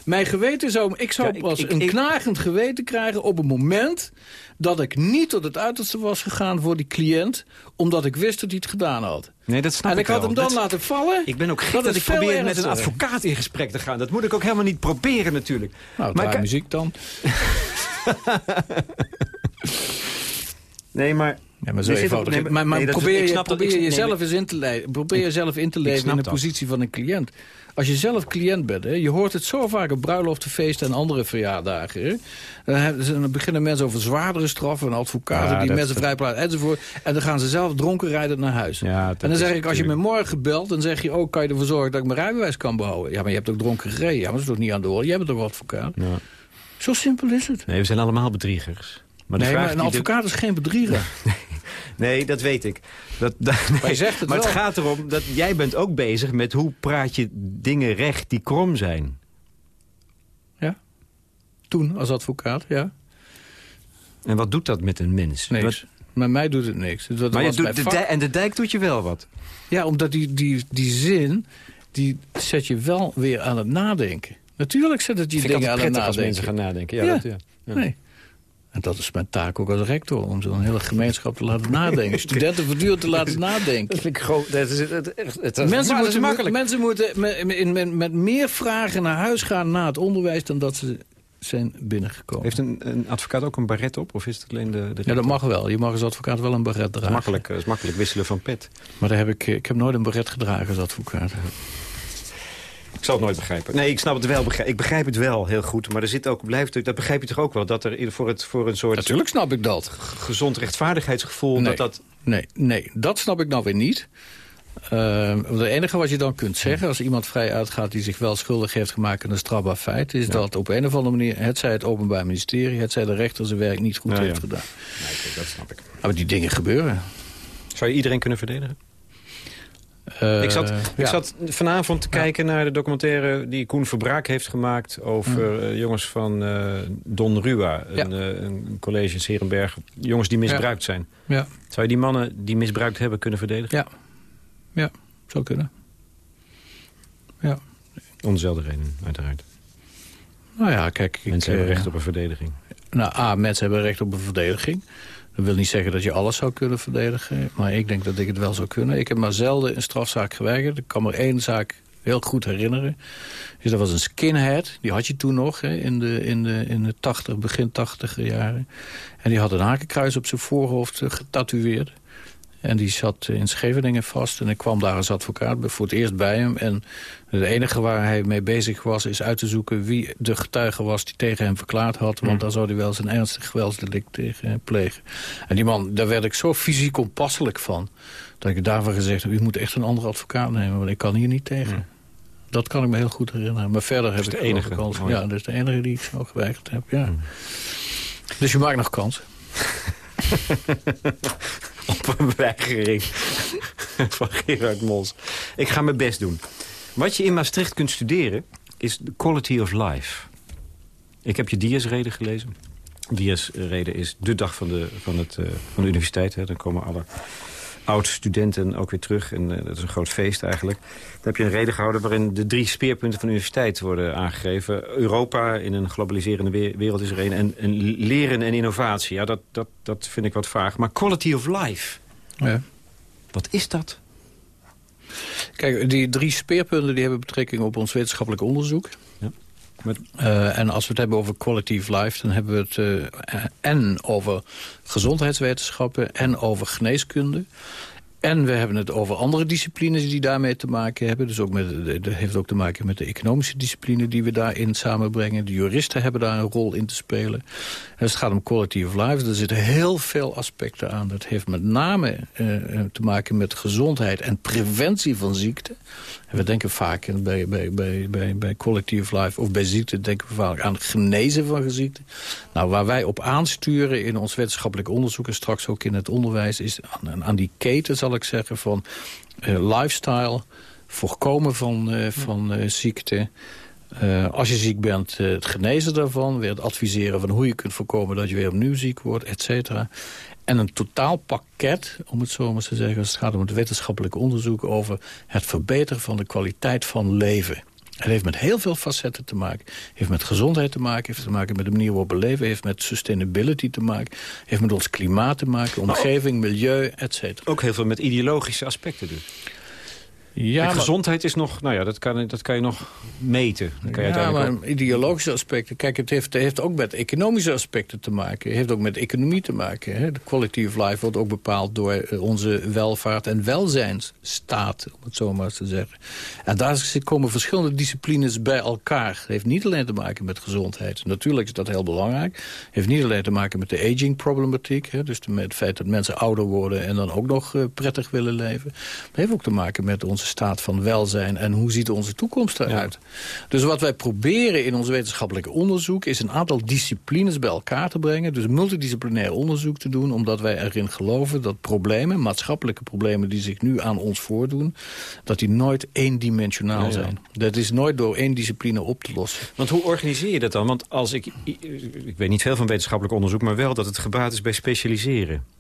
Mijn geweten zou... Ik zou Ja, ik- pas ik- een ik- knagend geweten krijgen op het moment... dat ik niet tot het uiterste was gegaan voor die cliënt... omdat ik wist dat hij het gedaan had. Nee, dat snap en ik had hem dan Dat- laten vallen. Ik ben ook gek Dat ik probeer met een advocaat in gesprek te gaan. Dat moet ik ook helemaal niet proberen natuurlijk. Nou, Maar muziek dan. Nee, maar... Ja, maar zo ook- eenvoudig. nee, maar maar- nee, probeer, je, dat- probeer ik- nee, jezelf eens in te leven, probeer jezelf in te leven in de dat. positie van een cliënt. Als je zelf cliënt bent, hè, je hoort het zo vaak op bruiloften, feesten en andere verjaardagen. Hè. Dan, hebben- dan beginnen mensen over zwaardere straffen, en advocaten Ja, die mensen vrijplaatsen enzovoort. En dan gaan ze zelf dronken rijden naar huis. Ja, en dan zeg ik, als je me morgen belt, dan zeg je ook, kan je ervoor zorgen dat ik mijn rijbewijs kan behouden? Ja, maar je hebt ook dronken gereden. Ja, maar dat is toch niet aan de orde? Jij bent toch advocaat? Ja. Zo simpel is het. Nee, we zijn allemaal bedriegers. Maar nee, maar een de- advocaat is geen bedrieger. Nee, dat weet ik. Dat, dat- Maar je zegt het maar het wel. gaat erom dat jij bent ook bezig met hoe praat je dingen recht die krom zijn. Toen, als advocaat, ja. En wat doet dat met een mens? Niks. Wat- Met mij doet het niks. Dat maar je doet, de vak. dij- en de dijk doet je wel wat. Ja, omdat die, die, die zin, die zet je wel weer aan het nadenken. Natuurlijk zet het die Vind dingen aan het prettig als nadenken. mensen gaan nadenken. Ja, Ja. Dat, ja. Ja. Nee. En dat is mijn taak ook als rector, om zo'n hele gemeenschap te laten nadenken. Studenten voortdurend te laten nadenken. Dat vind ik. Dat is, Mensen moeten, makkelijk. mensen moeten met, met, met, met meer vragen naar huis gaan na het onderwijs... dan dat ze zijn binnengekomen. Heeft een, een advocaat ook een baret op? Of is het alleen de, de Ja, dat mag wel. Je mag als advocaat wel een baret Dat is dragen. makkelijk, dat is makkelijk wisselen van pet. Maar daar heb ik, ik heb nooit een baret gedragen als advocaat. Ik zal het nooit begrijpen. Nee, ik snap het wel. Begrijp, ik begrijp het wel heel goed. Maar er zit ook, blijft, dat begrijp je toch ook wel... dat er voor, het, voor een soort Natuurlijk snap ik dat. gezond rechtvaardigheidsgevoel... Nee. dat dat Nee, nee, dat snap ik nou weer niet. Uh, het enige wat je dan kunt zeggen... als iemand vrij uitgaat die zich wel schuldig heeft gemaakt... aan een strafbaar feit... is dat op een of andere manier... het zij het Openbaar Ministerie... het zij de rechter zijn werk niet goed Ja, heeft ja. gedaan. Nee, dat snap ik. Maar die dingen gebeuren. Zou je iedereen kunnen verdedigen? Eh, ik, zat, ik ja. zat vanavond te kijken naar de documentaire die Koen Verbraak heeft gemaakt... over eh, jongens van eh, Don Rua, een, Ja. een college in Serenberg. Jongens die misbruikt zijn. Ja, Zou je die mannen die misbruikt hebben kunnen verdedigen? ja. ja, zou kunnen. Ja. Om dezelfde reden, uiteraard. Nou ja, kijk... ik, Mensen hebben eh, recht op een verdediging. Nou, A, mensen hebben recht op een verdediging. Dat wil niet zeggen dat je alles zou kunnen verdedigen. Maar ik denk dat ik het wel zou kunnen. Ik heb maar zelden een strafzaak geweigerd. Ik kan me één zaak heel goed herinneren. Dus dat was een skinhead. Die had je toen nog hè, in, de, in, de, in de 80, begin 80 jaren. En die had een hakenkruis op zijn voorhoofd eh, getatoeëerd. En die zat in Scheveningen vast. En ik kwam daar als advocaat voor het eerst bij hem. En het enige waar hij mee bezig was... is uit te zoeken wie de getuige was die tegen hem verklaard had. Want dan zou hij wel zijn ernstig geweldsdelict tegen hem plegen. En die man, daar werd ik zo fysiek onpasselijk van... dat ik daarvan gezegd heb... u moet echt een andere advocaat nemen, want ik kan hier niet tegen. Dat kan ik me heel goed herinneren. Maar verder heb is ik de enige. kans. Ja, ja. dat is de enige die ik zo geweigerd heb, ja. Dus je maakt nog kans. op een weigering van Gerard Mos. Ik ga mijn best doen. Wat je in Maastricht kunt studeren is de quality of life. Ik heb je Diasrede gelezen. Diasrede is de dag van de, van het, eh, van de universiteit. Hè. Dan komen alle oud-studenten ook weer terug. En eh, dat is een groot feest eigenlijk. Dan heb je een reden gehouden waarin de drie speerpunten van de universiteit worden aangegeven. Europa in een globaliserende we- wereld is er een. En, en leren en innovatie. Ja, dat, dat, dat vind ik wat vaag. Maar quality of life, Ja. wat is dat? Kijk, die drie speerpunten die hebben betrekking op ons wetenschappelijk onderzoek. Met, Eh, en als we het hebben over quality of life... dan hebben we het eh, en over gezondheidswetenschappen en over geneeskunde. En we hebben het over andere disciplines die daarmee te maken hebben. Dus ook met, dat heeft ook te maken met de economische discipline die we daarin samenbrengen. De juristen hebben daar een rol in te spelen. En als het gaat om quality of life, er zitten heel veel aspecten aan. Dat heeft met name eh, te maken met gezondheid en preventie van ziekte. En we denken vaak bij, bij, bij, bij, bij quality of life of bij ziekte... denken we vaak aan het genezen van ziekte. Nou, waar wij op aansturen in ons wetenschappelijk onderzoek... en straks ook in het onderwijs... is aan, aan die keten, zal ik zeggen, van eh, lifestyle... voorkomen van, eh, van eh, ziekte... Als je ziek bent, het genezen daarvan. Weer het adviseren van hoe je kunt voorkomen dat je weer opnieuw ziek wordt, et cetera. En een totaalpakket, om het zo maar te zeggen... als het gaat om het wetenschappelijk onderzoek... over het verbeteren van de kwaliteit van leven. Het heeft met heel veel facetten te maken. heeft met gezondheid te maken, heeft te maken met de manier waarop we leven... heeft met sustainability te maken, heeft met ons klimaat te maken... omgeving, milieu, et cetera. ook heel veel met ideologische aspecten dus. Ja, gezondheid is nog, nou ja, dat kan, dat kan je nog meten. Dat kan je ja, maar ideologische aspecten. Kijk, het heeft, het heeft ook met economische aspecten te maken. Het heeft ook met economie te maken. Hè. De quality of life wordt ook bepaald door eh, onze welvaart- en welzijnsstaat, om het zo maar eens te zeggen. En daar komen verschillende disciplines bij elkaar. Het heeft niet alleen te maken met gezondheid. Natuurlijk is dat heel belangrijk. Het heeft niet alleen te maken met de aging-problematiek. hè, Dus met het feit dat mensen ouder worden en dan ook nog eh, prettig willen leven. Het heeft ook te maken met onze staat van welzijn en hoe ziet onze toekomst eruit. Dus wat wij proberen in ons wetenschappelijk onderzoek... is een aantal disciplines bij elkaar te brengen. Dus multidisciplinair onderzoek te doen. Omdat wij erin geloven dat problemen, maatschappelijke problemen... die zich nu aan ons voordoen, dat die nooit eendimensionaal ja. zijn. Dat is nooit door één discipline op te lossen. Want hoe organiseer je dat dan? Want als ik, ik weet niet veel van wetenschappelijk onderzoek... maar wel dat het gebaat is bij specialiseren.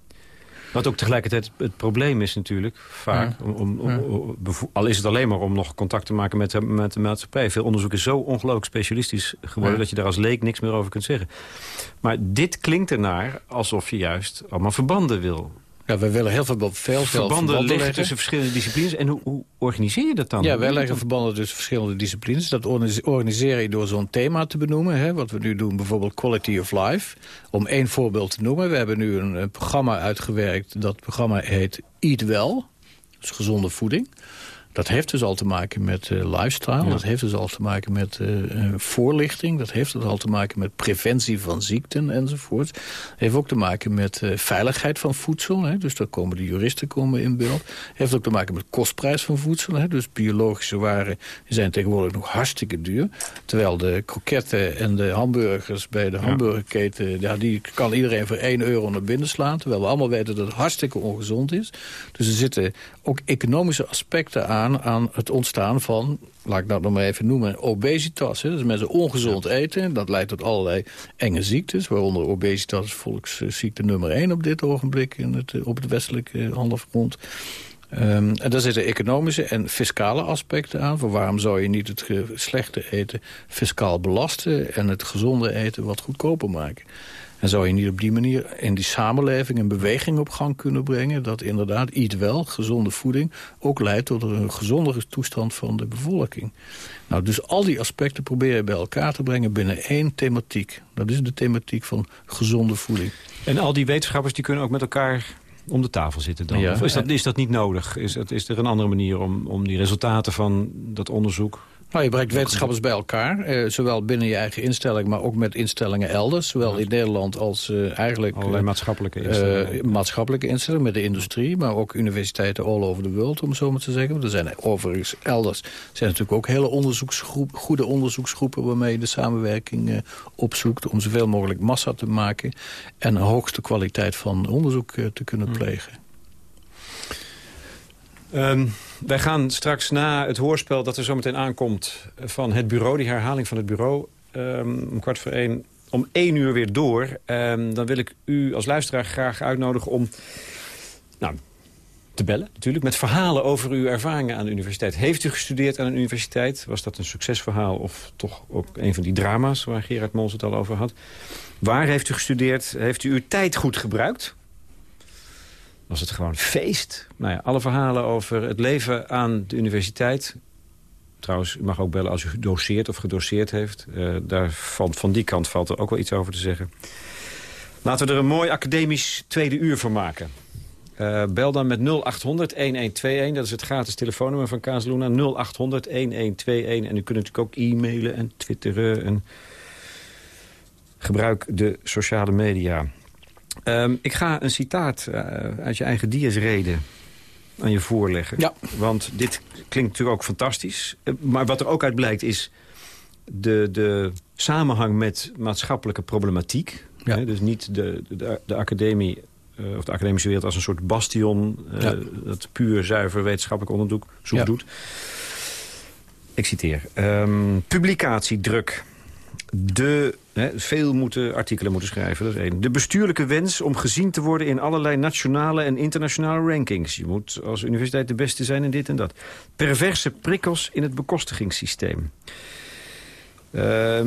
Wat ook tegelijkertijd het probleem is natuurlijk, vaak. Om, om, om- om- bevo- al is het alleen maar om nog contact te maken met de, met de maatschappij. Veel onderzoek is zo ongelooflijk specialistisch geworden... Ja. dat je daar als leek niks meer over kunt zeggen. Maar dit klinkt ernaar alsof je juist allemaal verbanden wil. Ja, we willen heel veel, veel, veel Verbanden leggen leggen. tussen verschillende disciplines. En hoe, hoe organiseer je dat dan? Ja, wij leggen verbanden tussen verschillende disciplines. Dat organise- organiseer je door zo'n thema te benoemen. Hè, wat we nu doen, bijvoorbeeld Quality of Life. Om één voorbeeld te noemen. We hebben nu een, eh, programma uitgewerkt. Dat programma heet Eat Well. Dus gezonde voeding. Dat heeft dus al te maken met uh, lifestyle. Dat heeft dus al te maken met uh, voorlichting. Dat heeft dus al te maken met preventie van ziekten enzovoort. Dat heeft ook te maken met uh, veiligheid van voedsel. Hè. Dus daar komen de juristen komen in beeld. heeft ook te maken met kostprijs van voedsel. Hè. Dus biologische waren zijn tegenwoordig nog hartstikke duur. Terwijl de kroketten en de hamburgers bij de hamburgerketen... Ja, die kan iedereen voor 1 euro naar binnen slaan. Terwijl we allemaal weten dat het hartstikke ongezond is. Dus er zitten ook economische aspecten aan... aan het ontstaan van, laat ik dat nog maar even noemen, obesitas. Hè. Dus mensen ongezond eten. Dat leidt tot allerlei enge ziektes. Waaronder obesitas volksziekte nummer 1 op dit ogenblik... In het, op het westelijke halfrond. Um, en daar zitten economische en fiscale aspecten aan. Voor waarom zou je niet het slechte eten fiscaal belasten... en het gezonde eten wat goedkoper maken? En zou je niet op die manier in die samenleving een beweging op gang kunnen brengen... dat inderdaad iets wel, gezonde voeding, ook leidt tot een gezondere toestand van de bevolking. Nou, dus al die aspecten probeer je bij elkaar te brengen binnen één thematiek. Dat is de thematiek van gezonde voeding. En al die wetenschappers die kunnen ook met elkaar om de tafel zitten dan? of is dat, is dat niet nodig? Is, is er een andere manier om, om die resultaten van dat onderzoek nou, je brengt wetenschappers bij elkaar. Eh, zowel binnen je eigen instelling, maar ook met instellingen elders. Zowel in Nederland als uh, eigenlijk... Allerlei maatschappelijke instellingen. Uh, maatschappelijke instellingen met de industrie. Maar ook universiteiten all over the world, om zo maar te zeggen. Er zijn overigens elders zijn natuurlijk ook hele onderzoeksgroep, goede onderzoeksgroepen... waarmee je de samenwerking opzoekt om zoveel mogelijk massa te maken... en een hoogste kwaliteit van onderzoek te kunnen hmm. plegen. Um, wij gaan straks na het hoorspel dat er zometeen aankomt van het bureau... die herhaling van het bureau, um, om kwart voor één, om één uur weer door. Um, dan wil ik u als luisteraar graag uitnodigen om... Nou, te bellen natuurlijk, met verhalen over uw ervaringen aan de universiteit. Heeft u gestudeerd aan een universiteit? Was dat een succesverhaal of toch ook een van die drama's... waar Gerard Mols het al over had? Waar heeft u gestudeerd? Heeft u uw tijd goed gebruikt? Was het gewoon feest. Nou ja, alle verhalen over het leven aan de universiteit. Trouwens, u mag ook bellen als u gedoseerd of gedoseerd heeft. Uh, daar van, van die kant valt er ook wel iets over te zeggen. Laten we er een mooi academisch tweede uur van maken. Uh, bel dan met 0800-1121. Dat is het gratis telefoonnummer van Kazeluna. 0800-1121. En u kunt natuurlijk ook e-mailen en twitteren. En gebruik de sociale media. Ehm, ik ga een citaat uh, uit je eigen Diasreden aan je voorleggen. Ja. Want dit klinkt natuurlijk ook fantastisch. Uh, maar wat er ook uit blijkt is de, de samenhang met maatschappelijke problematiek. Ja. dus niet de, de, de academie uh, of de academische wereld als een soort bastion... Ja. dat puur zuiver wetenschappelijk onderzoek zoek ja. doet. Ik citeer. Um, publicatiedruk de, veel moeten artikelen moeten schrijven, dat is één. De bestuurlijke wens om gezien te worden in allerlei nationale en internationale rankings. Je moet als universiteit de beste zijn in dit en dat. Perverse prikkels in het bekostigingssysteem. Uh,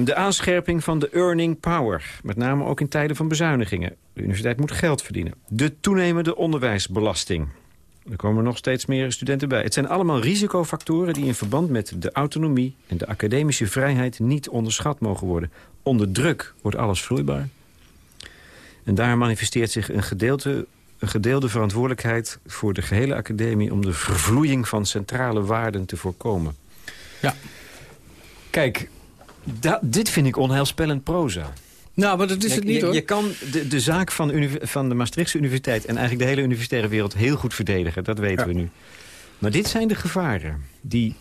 de aanscherping van de earning power. Met name ook in tijden van bezuinigingen. De universiteit moet geld verdienen. De toenemende onderwijsbelasting. Er komen nog steeds meer studenten bij. Het zijn allemaal risicofactoren die in verband met de autonomie... en de academische vrijheid niet onderschat mogen worden. Onder druk wordt alles vloeibaar. En daar manifesteert zich een, gedeelte, een gedeelde verantwoordelijkheid... voor de gehele academie om de vervloeiing van centrale waarden te voorkomen. Ja. Kijk, dit vind ik onheilspellend proza. Nou, maar dat is het niet, je, hoor. Je kan de, de zaak van, van de Maastrichtse Universiteit... en eigenlijk de hele universitaire wereld heel goed verdedigen. Dat weten we nu. Maar dit zijn de gevaren die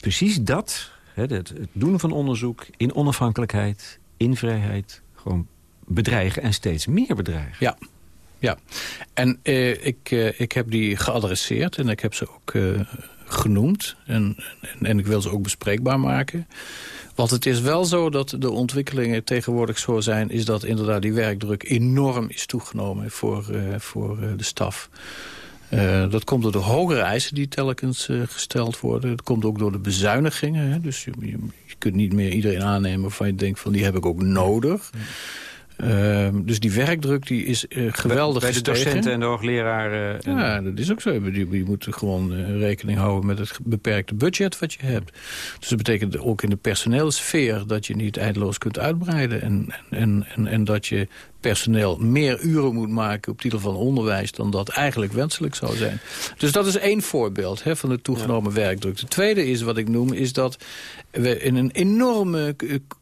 precies dat... Hè, het, het doen van onderzoek in onafhankelijkheid, in vrijheid... gewoon bedreigen en steeds meer bedreigen. Ja, ja. En eh, ik, eh, ik heb die geadresseerd en ik heb ze ook eh, genoemd. En, en, en, ik wil ze ook bespreekbaar maken. Want het is wel zo dat de ontwikkelingen tegenwoordig zo zijn... is dat inderdaad die werkdruk enorm is toegenomen voor, voor de staf. Dat komt door de hogere eisen die telkens gesteld worden. Het komt ook door de bezuinigingen. Hè? Dus je, kunt niet meer iedereen aannemen waarvan je denkt... van die heb ik ook nodig. Ja. Uh, dus die werkdruk die is uh, geweldig Bij de gestegen. docenten en de hoogleraren. En... Ja, dat is ook zo. Je, je moet gewoon uh, rekening houden met het beperkte budget wat je hebt. Dus dat betekent ook in de personeelsfeer dat je niet eindeloos kunt uitbreiden. En, en, en, en dat je personeel meer uren moet maken op titel van onderwijs... dan dat eigenlijk wenselijk zou zijn. Dus dat is één voorbeeld hè, van de toegenomen werkdruk. De tweede is wat ik noem, is dat we in een enorme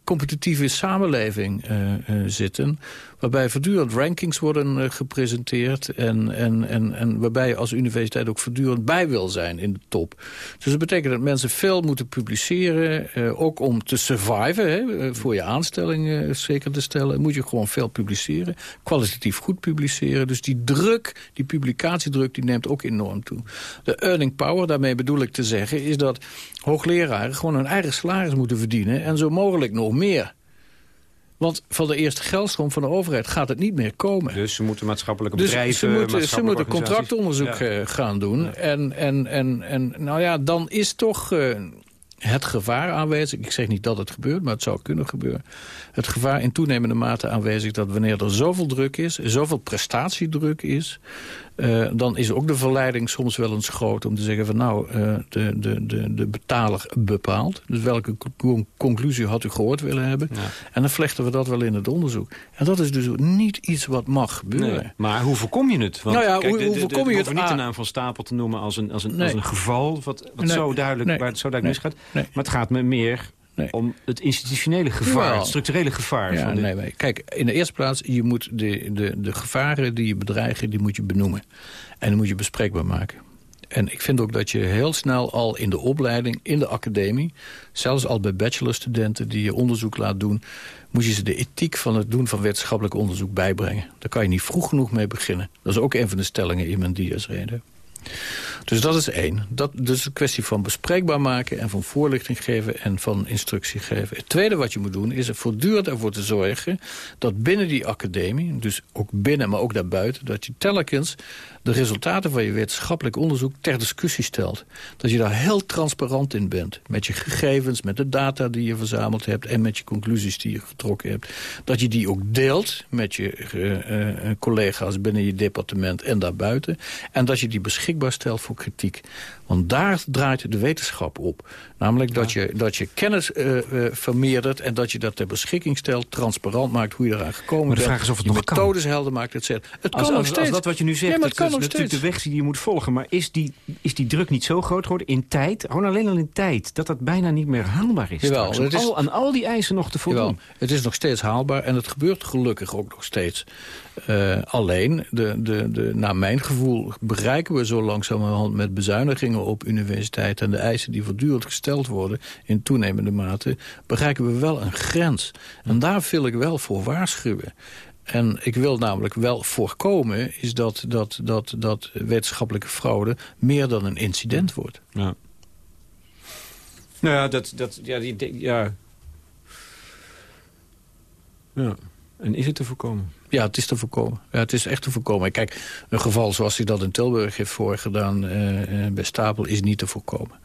competitieve samenleving uh, uh, zitten waarbij voortdurend rankings worden uh, gepresenteerd... En, en, en, en waarbij je als universiteit ook voortdurend bij wil zijn in de top. Dus dat betekent dat mensen veel moeten publiceren, uh, ook om te surviven... Hè, voor je aanstelling zeker te stellen, moet je gewoon veel publiceren. Kwalitatief goed publiceren. Dus die druk, die publicatiedruk, die neemt ook enorm toe. De earning power, daarmee bedoel ik te zeggen... is dat hoogleraren gewoon hun eigen salaris moeten verdienen... en zo mogelijk nog meer. Want van de eerste geldstroom van de overheid gaat het niet meer komen. Dus ze moeten maatschappelijke dus bedrijven... Ze moeten, ze moeten contractonderzoek ja. gaan doen. Ja. En, en, en, en nou ja, dan is toch uh, het gevaar aanwezig. Ik zeg niet dat het gebeurt, maar het zou kunnen gebeuren. Het gevaar in toenemende mate aanwezig dat wanneer er zoveel druk is... zoveel prestatiedruk is... Uh, dan is ook de verleiding soms wel eens groot om te zeggen van nou, uh, de, de, de, de betaler bepaalt. Dus welke conclusie had u gehoord willen hebben? Ja. En dan vlechten we dat wel in het onderzoek. En dat is dus niet iets wat mag gebeuren. Nee, maar hoe voorkom je het? Want, nou ja, kijk, hoe, hoe voorkom je het? niet de naam van Stapel te noemen als een, als een, nee. als een geval wat, wat nee. zo duidelijk, waar het zo duidelijk misgaat. Maar het gaat me meer Nee. om het institutionele gevaar, het structurele gevaar. Ja, van de... nee, nee. Kijk, in de eerste plaats, je moet de, de, de gevaren die je bedreigen, die moet je benoemen. En die moet je bespreekbaar maken. En ik vind ook dat je heel snel al in de opleiding, in de academie... zelfs al bij bachelorstudenten die je onderzoek laat doen... moet je ze de ethiek van het doen van wetenschappelijk onderzoek bijbrengen. Daar kan je niet vroeg genoeg mee beginnen. Dat is ook een van de stellingen in mijn diasreden. Dus dat is één. Dat, dus een kwestie van bespreekbaar maken en van voorlichting geven en van instructie geven. Het tweede wat je moet doen is er voortdurend ervoor te zorgen dat binnen die academie, dus ook binnen maar ook daarbuiten, dat je telkens de resultaten van je wetenschappelijk onderzoek ter discussie stelt. Dat je daar heel transparant in bent. Met je gegevens, met de data die je verzameld hebt... en met je conclusies die je getrokken hebt. Dat je die ook deelt met je uh, uh, collega's binnen je departement en daarbuiten. En dat je die beschikbaar stelt voor kritiek. Want daar draait de wetenschap op. Namelijk dat, je, dat je kennis uh, uh, vermeerdert en dat je dat ter beschikking stelt... transparant maakt hoe je eraan gekomen maar de bent. vraag is of het nog methodes kan. helder maakt, et cetera. Het als, kan als, nog als steeds. dat wat je nu zegt, dat, het is natuurlijk de weg die je moet volgen. Maar is die, is die druk niet zo groot geworden in tijd? Gewoon alleen al in tijd. Dat dat bijna niet meer haalbaar is. Jawel, het is- al, aan al die eisen nog te voldoen. Jawel, het is nog steeds haalbaar en het gebeurt gelukkig ook nog steeds. Uh, alleen, de, de, de, naar mijn gevoel bereiken we zo langzamerhand met bezuinigingen op universiteiten... en de eisen die voortdurend gesteld worden in toenemende mate... bereiken we wel een grens. En daar wil ik wel voor waarschuwen. En ik wil namelijk wel voorkomen is dat, dat, dat, dat wetenschappelijke fraude meer dan een incident wordt. Ja. Nou ja, dat, dat, ja, die- ja. ja. En is het te voorkomen? Ja, het is te voorkomen. Ja, het is echt te voorkomen. Kijk, een geval zoals hij dat in Tilburg heeft voorgedaan eh, eh, bij Stapel is niet te voorkomen.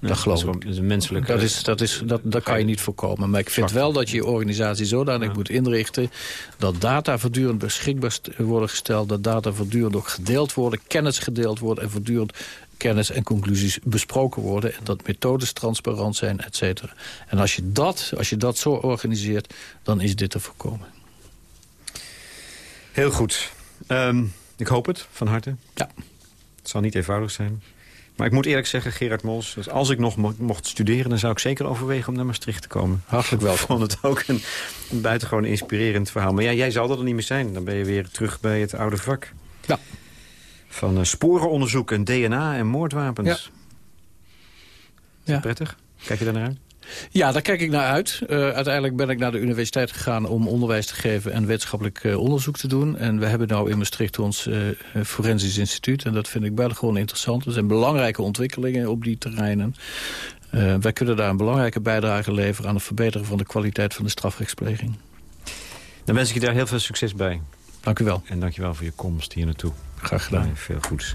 dat geloof is ik. Dat is menselijk... Dat, is, dat, is, dat, dat kan je niet voorkomen. Maar ik vind wel dat je je organisatie zodanig Ja. moet inrichten... dat data voortdurend beschikbaar worden gesteld... dat data voortdurend ook gedeeld worden, kennis gedeeld wordt... en voortdurend kennis en conclusies besproken worden... en dat methodes transparant zijn, et cetera. En als je, dat, als je dat zo organiseert, dan is dit te voorkomen. Heel goed. Ehm, ik hoop het, van harte. Ja. Het zal niet eenvoudig zijn. Maar ik moet eerlijk zeggen, Gerard Mols... dus als ik nog mo- mocht studeren... dan zou ik zeker overwegen om naar Maastricht te komen. Hartelijk Ik welkom. vond het ook een, een buitengewoon inspirerend verhaal. Maar ja, jij zal er niet meer zijn. Dan ben je weer terug bij het oude vak. Ja. Van eh, sporenonderzoek en DNA en moordwapens. Ja. Is dat Ja. prettig? Kijk je daar naar uit? Ja, daar kijk ik naar uit. Uh, uiteindelijk ben ik naar de universiteit gegaan om onderwijs te geven en wetenschappelijk uh, onderzoek te doen. En we hebben nou in Maastricht ons uh, forensisch instituut. En dat vind ik buitengewoon interessant. Er zijn belangrijke ontwikkelingen op die terreinen. Wij kunnen daar een belangrijke bijdrage leveren aan het verbeteren van de kwaliteit van de strafrechtspleging. Dan wens ik je daar heel veel succes bij. Dank u wel. En dankjewel voor je komst hier naartoe. Graag gedaan. Veel goeds.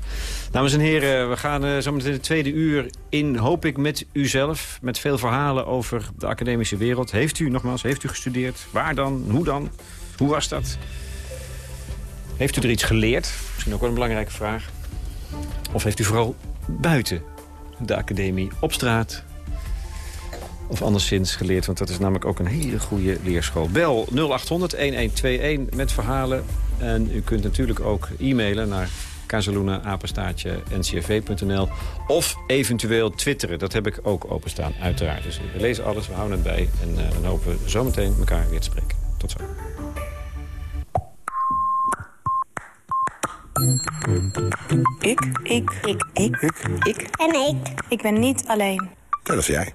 Dames en heren, we gaan uh, zo meteen de tweede uur in, hoop ik, met u zelf. Met veel verhalen over de academische wereld. Heeft u, nogmaals, heeft u gestudeerd? Waar dan? Hoe dan? Hoe was dat? Heeft u er iets geleerd? Misschien ook wel een belangrijke vraag. Of heeft u vooral buiten de academie, op straat... Of anderszins geleerd, want dat is namelijk ook een hele goede leerschool. Bel 0800-1121 met verhalen. En u kunt natuurlijk ook e-mailen naar ncrv.nl of eventueel twitteren. Dat heb ik ook openstaan, uiteraard. Dus we lezen alles, we houden het bij. En uh, dan hopen we zometeen elkaar weer te spreken. Tot zo. Ik. Ik. Ik. Ik. Ik. En ik. Ik ben niet alleen. Dat is jij.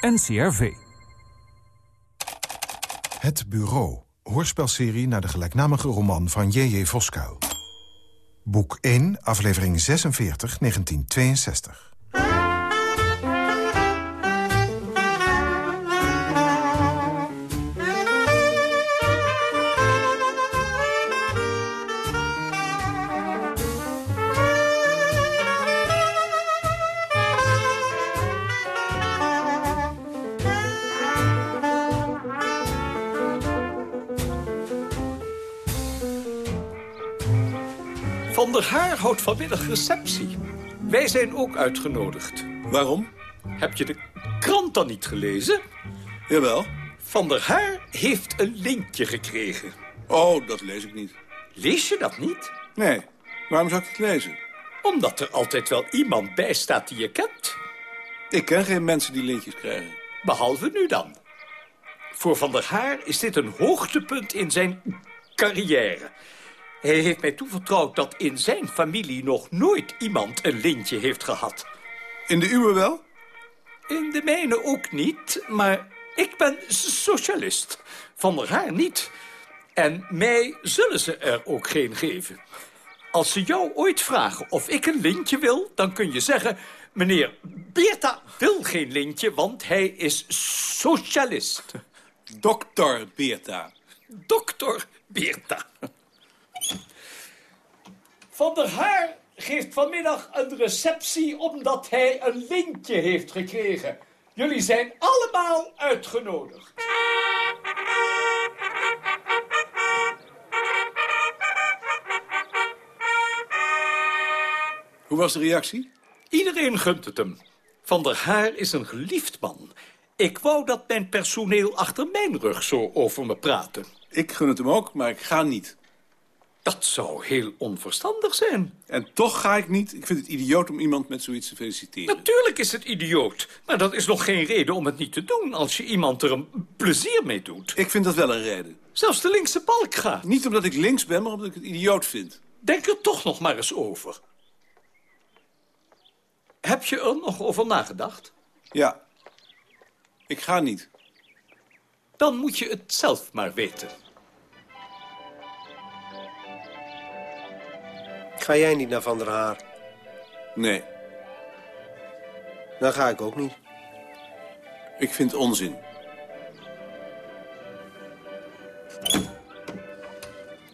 NCRV. Het Bureau. Hoorspelserie naar de gelijknamige roman van J.J. Voskuil. Boek 1, aflevering 46, 1962. Haar houdt vanmiddag receptie. Wij zijn ook uitgenodigd. Waarom? Heb je de krant dan niet gelezen? Jawel. Van der Haar heeft een lintje gekregen. Oh, dat lees ik niet. Lees je dat niet? Nee. Waarom zou ik het lezen? Omdat er altijd wel iemand bij staat die je kent. Ik ken geen mensen die lintjes krijgen. Behalve nu dan. Voor Van der Haar is dit een hoogtepunt in zijn carrière. Hij heeft mij toevertrouwd dat in zijn familie nog nooit iemand een lintje heeft gehad. In de uwe wel? In de mijne ook niet, maar ik ben socialist. Van der Haar niet. En mij zullen ze er ook geen geven. Als ze jou ooit vragen of ik een lintje wil, dan kun je zeggen... meneer Beerta wil geen lintje, want hij is socialist. Dokter Beerta. Dokter Beerta. Van der Haar geeft vanmiddag een receptie omdat hij een lintje heeft gekregen. Jullie zijn allemaal uitgenodigd. Hoe was de reactie? Iedereen gunt het hem. Van der Haar is een geliefd man. Ik wou dat mijn personeel achter mijn rug zo over me praten. Ik gun het hem ook, maar ik ga niet. Dat zou heel onverstandig zijn. En toch ga ik niet. Ik vind het idioot om iemand met zoiets te feliciteren. Natuurlijk is het idioot. Maar dat is nog geen reden om het niet te doen... als je iemand er een plezier mee doet. Ik vind dat wel een reden. Zelfs de linkse balk gaat. Niet omdat ik links ben, maar omdat ik het idioot vind. Denk er toch nog maar eens over. Heb je er nog over nagedacht? Ja. Ik ga niet. Dan moet je het zelf maar weten. Ga jij niet naar Van der Haar? Nee. Dan ga ik ook niet. Ik vind onzin.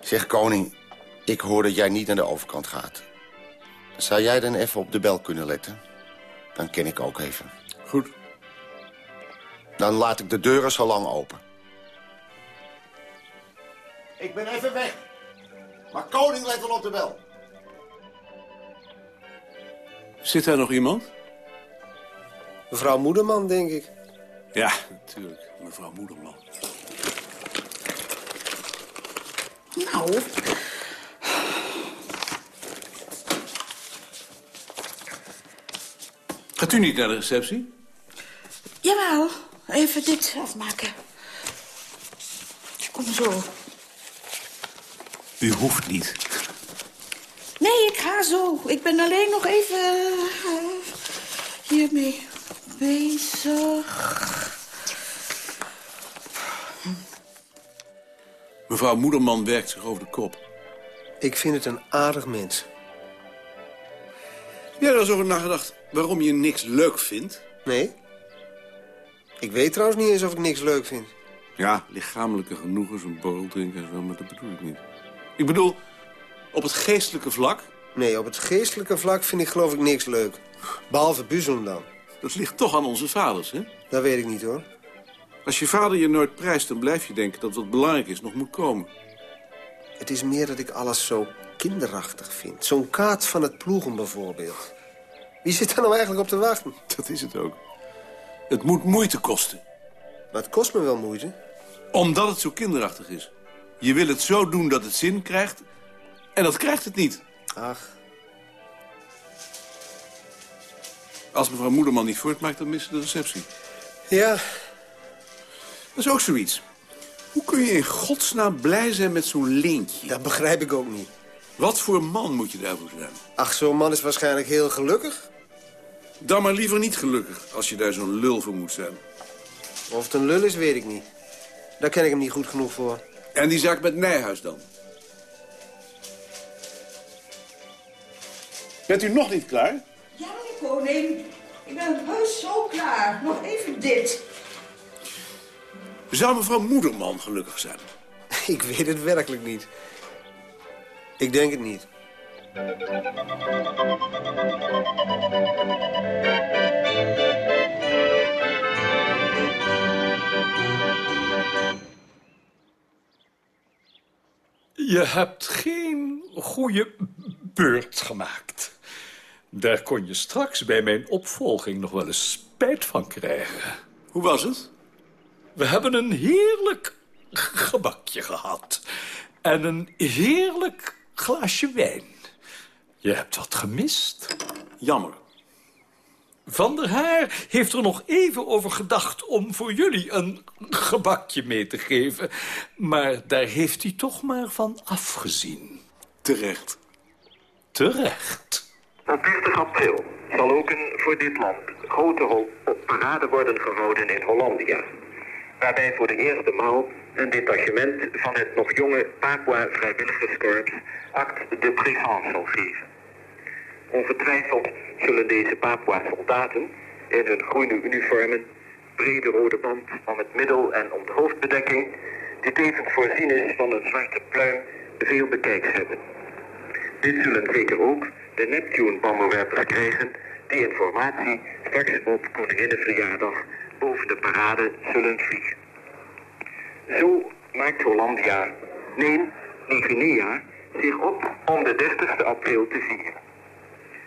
Zeg, koning, ik hoor dat jij niet naar de overkant gaat. Zou jij dan even op de bel kunnen letten? Dan ken ik ook even. Goed. Dan laat ik de deuren zo lang open. Ik ben even weg. Maar koning let wel op de bel. Zit daar nog iemand? Mevrouw Moederman, denk ik. Ja, natuurlijk. Mevrouw Moederman. Nou, Gaat u niet naar de receptie? jawel. Even dit afmaken. Kom zo. U hoeft niet. Ga zo. Ik ben alleen nog even eh, hiermee bezig. Mevrouw Moederman werkt zich over de kop. Ik vind het een aardig mens. Heb jij er eens over nagedacht waarom je niks leuk vindt? Nee. Ik weet trouwens niet eens of ik niks leuk vind. Ja, lichamelijke genoegens, een borrel drinken en zo, maar dat bedoel ik niet. Ik bedoel, op het geestelijke vlak... Nee, op het geestelijke vlak vind ik geloof ik niks leuk. Behalve puzzelen dan. Dat ligt toch aan onze vaders, hè? Dat weet ik niet, hoor. Als je vader je nooit prijst, dan blijf je denken dat wat belangrijk is nog moet komen. Het is meer dat ik alles zo kinderachtig vind. Zo'n kaart van het ploegen bijvoorbeeld. Wie zit daar nou eigenlijk op te wachten? Dat is het ook. Het moet moeite kosten. Maar het kost me wel moeite. Omdat het zo kinderachtig is. Je wil het zo doen dat het zin krijgt. En dat krijgt het niet. Ach. Als mevrouw Moederman niet voortmaakt, dan missen de receptie. Ja. Dat is ook zoiets. Hoe kun je in godsnaam blij zijn met zo'n lintje? Dat begrijp ik ook niet. Wat voor man moet je daarvoor zijn? Ach, zo'n man is waarschijnlijk heel gelukkig. Dan maar liever niet gelukkig, als je daar zo'n lul voor moet zijn. Of het een lul is, weet ik niet. Daar ken ik hem niet goed genoeg voor. En die zaak met Nijhuis dan? Bent u nog niet klaar? Ja, meneer Koning. Ik ben heus zo klaar. Nog even dit. Zou mevrouw Moederman gelukkig zijn? Ik weet het werkelijk niet. Ik denk het niet. Je hebt geen goede beurt gemaakt. Daar kon je straks bij mijn opvolging nog wel eens spijt van krijgen. Hoe was het? We hebben een heerlijk gebakje gehad. En een heerlijk glaasje wijn. Je hebt wat gemist. Jammer. Van der Haar heeft er nog even over gedacht om voor jullie een gebakje mee te geven. Maar daar heeft hij toch maar van afgezien. Terecht. Terecht. Op 30 april zal ook een voor dit land grote parade worden gehouden in Hollandia. Waarbij voor de eerste maal een detachement van het nog jonge Papua Vrijwilligerskorps acte de présence zal geven. Ongetwijfeld zullen deze Papua-soldaten in hun groene uniformen, brede rode band om het middel en om de hoofdbedekking, die tevens voorzien is van een zwarte pluim, veel bekijks hebben. Dit zullen zeker ook de Neptune-bommenwerpers krijgen die in formatie straks op Koninginnenverjaardag boven de parade zullen vliegen. Zo maakt Hollandia, nee, Nieuw-Guinea, zich op om de 30 april te vieren.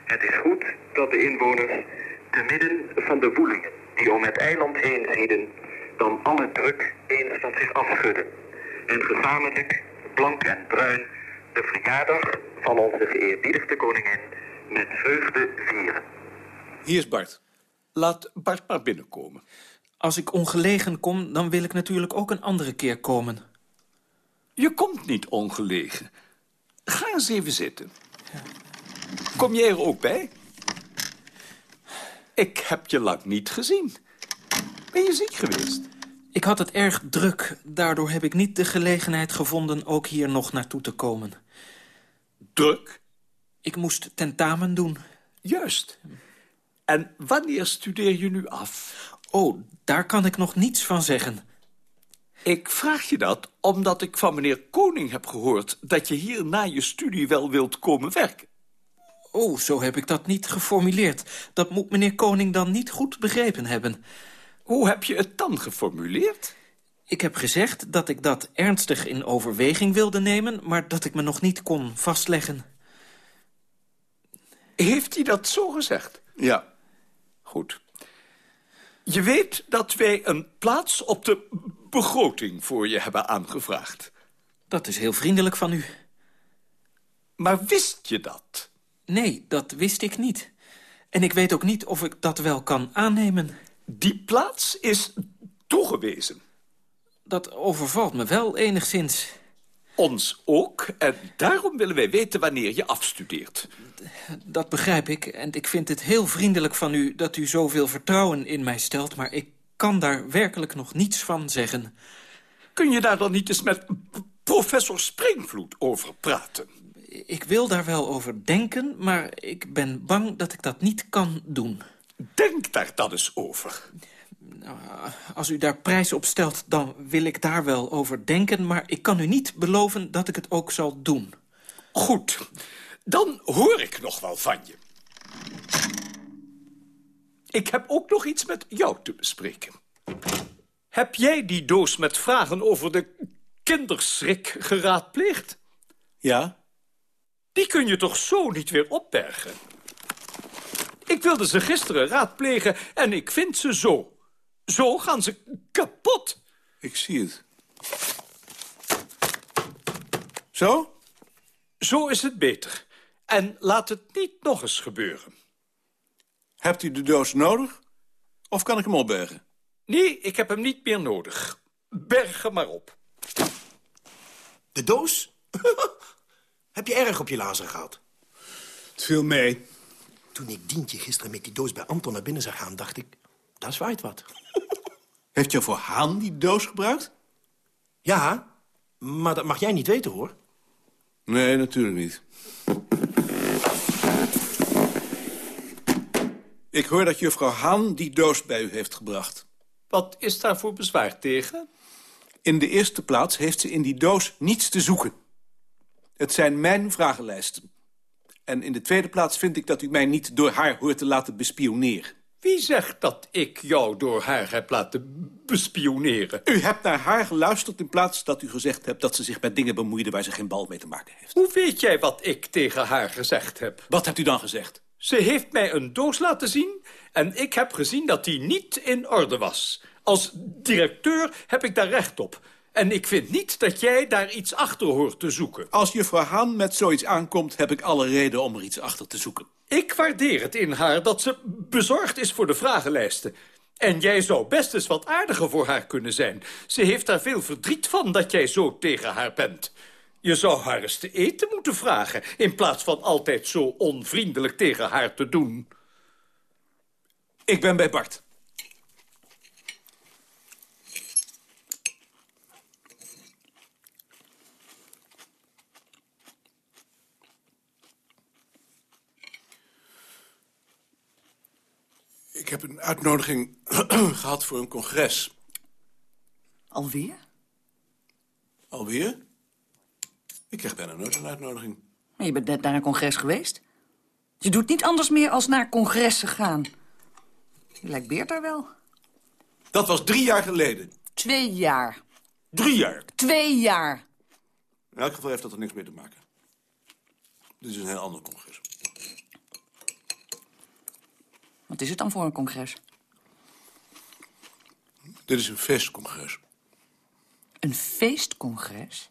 Het is goed dat de inwoners te midden van de woelingen die om het eiland heen zieden, dan alle druk eens van zich afschudden. En gezamenlijk, blank en bruin, de verjaardag van onze geëerbiedigde koningin met vreugde vieren. Hier is Bart. Laat Bart maar binnenkomen. Als ik ongelegen kom, dan wil ik natuurlijk ook een andere keer komen. Je komt niet ongelegen. Ga eens even zitten. Kom jij er ook bij? Ik heb je lang niet gezien. Ben je ziek geweest? Ik had het erg druk. Daardoor heb ik niet de gelegenheid gevonden ook hier nog naartoe te komen. Druk? Ik moest tentamen doen. Juist. En wanneer studeer je nu af? Oh, daar kan ik nog niets van zeggen. Ik vraag je dat omdat ik van meneer Koning heb gehoord... dat je hier na je studie wel wilt komen werken. Oh, zo heb ik dat niet geformuleerd. Dat moet meneer Koning dan niet goed begrepen hebben. Hoe heb je het dan geformuleerd? Ik heb gezegd dat ik dat ernstig in overweging wilde nemen... maar dat ik me nog niet kon vastleggen. Heeft hij dat zo gezegd? Ja. Goed. Je weet dat wij een plaats op de begroting voor je hebben aangevraagd. Dat is heel vriendelijk van u. Maar wist je dat? Nee, dat wist ik niet. En ik weet ook niet of ik dat wel kan aannemen. Die plaats is toegewezen. Dat overvalt me wel enigszins. Ons ook, en daarom willen wij weten wanneer je afstudeert. Dat begrijp ik, en ik vind het heel vriendelijk van u... dat u zoveel vertrouwen in mij stelt, maar ik kan daar werkelijk nog niets van zeggen. Kun je daar dan niet eens met professor Springvloed over praten? Ik wil daar wel over denken, maar ik ben bang dat ik dat niet kan doen. Denk daar dan eens over. Nou, als u daar prijs op stelt, dan wil ik daar wel over denken... maar ik kan u niet beloven dat ik het ook zal doen. Goed, dan hoor ik nog wel van je. Ik heb ook nog iets met jou te bespreken. Heb jij die doos met vragen over de kinderschrik geraadpleegd? Ja. Die kun je toch zo niet weer opbergen? Ik wilde ze gisteren raadplegen en ik vind ze zo. Zo gaan ze kapot. Ik zie het. Zo? Zo is het beter. En laat het niet nog eens gebeuren. Hebt u de doos nodig? Of kan ik hem opbergen? Nee, ik heb hem niet meer nodig. Berg hem maar op. De doos? heb je erg op je lazen gehad? Het viel mee. Toen ik Dientje gisteren met die doos bij Anton naar binnen zag gaan, dacht ik... daar zwaait wat. Heeft jou voor Haan die doos gebruikt? Ja, maar dat mag jij niet weten, hoor. Nee, natuurlijk niet. Ik hoor dat juffrouw Haan die doos bij u heeft gebracht. Wat is daar voor bezwaar tegen? In de eerste plaats heeft ze in die doos niets te zoeken. Het zijn mijn vragenlijsten. En in de tweede plaats vind ik dat u mij niet door haar hoort te laten bespioneren. Wie zegt dat ik jou door haar heb laten bespioneren? U hebt naar haar geluisterd in plaats dat u gezegd hebt... dat ze zich met dingen bemoeide waar ze geen bal mee te maken heeft. Hoe weet jij wat ik tegen haar gezegd heb? Wat hebt u dan gezegd? Ze heeft mij een doos laten zien en ik heb gezien dat die niet in orde was. Als directeur heb ik daar recht op. En ik vind niet dat jij daar iets achter hoort te zoeken. Als juffrouw Haan met zoiets aankomt, heb ik alle reden om er iets achter te zoeken. Ik waardeer het in haar dat ze bezorgd is voor de vragenlijsten. En jij zou best eens wat aardiger voor haar kunnen zijn. Ze heeft daar veel verdriet van dat jij zo tegen haar bent. Je zou haar eens te eten moeten vragen... in plaats van altijd zo onvriendelijk tegen haar te doen. Ik ben bij Bart. Ik heb een uitnodiging gehad voor een congres. Alweer? Alweer? Ik krijg bijna nooit een uitnodiging. Maar je bent net naar een congres geweest. Je doet niet anders meer als naar congressen gaan. Je lijkt Beert daar wel. Dat was drie jaar geleden. Twee jaar. Drie jaar? Twee jaar. In elk geval heeft dat er niks mee te maken. Dit is een heel ander congres. Wat is het dan voor een congres? Dit is een feestcongres. Een feestcongres?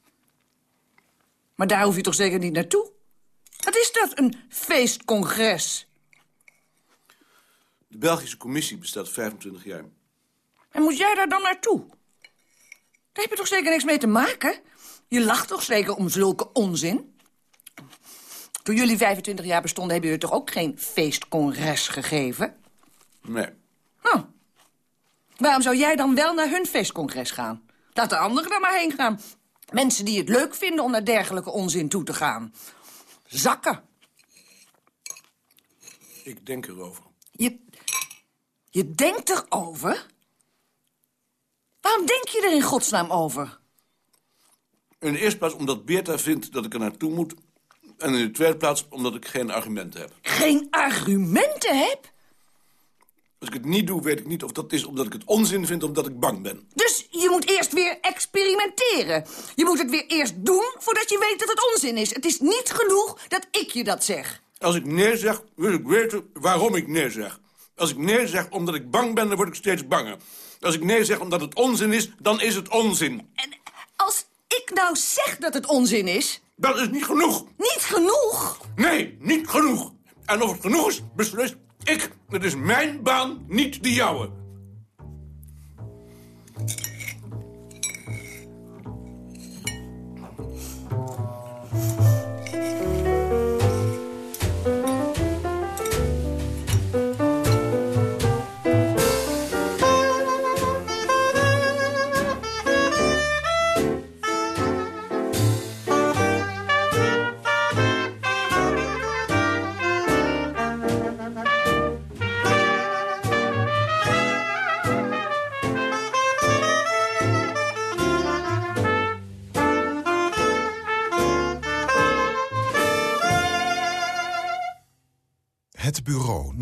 Maar daar hoef je toch zeker niet naartoe? Wat is dat, een feestcongres? De Belgische commissie bestaat 25 jaar. En moet jij daar dan naartoe? Daar heb je toch zeker niks mee te maken? Je lacht toch zeker om zulke onzin? Toen jullie 25 jaar bestonden, hebben jullie toch ook geen feestcongres gegeven? Nee. Nou, waarom zou jij dan wel naar hun feestcongres gaan? Laat de anderen er maar heen gaan. Mensen die het leuk vinden om naar dergelijke onzin toe te gaan. Zakken. Ik denk erover. Je, je denkt erover? Waarom denk je er in godsnaam over? In de eerste plaats omdat Beerta vindt dat ik er naartoe moet. En in de tweede plaats omdat ik geen argumenten heb. Geen argumenten heb? Als ik het niet doe, weet ik niet of dat is omdat ik het onzin vind... of omdat ik bang ben. Dus je moet eerst weer experimenteren. Je moet het weer eerst doen voordat je weet dat het onzin is. Het is niet genoeg dat ik je dat zeg. Als ik nee zeg, wil ik weten waarom ik nee zeg. Als ik nee zeg omdat ik bang ben, dan word ik steeds banger. Als ik nee zeg omdat het onzin is, dan is het onzin. En als ik nou zeg dat het onzin is... Dat is niet genoeg. Niet genoeg? Nee, niet genoeg. En of het genoeg is, beslist ik. Het is mijn baan, niet de jouwe.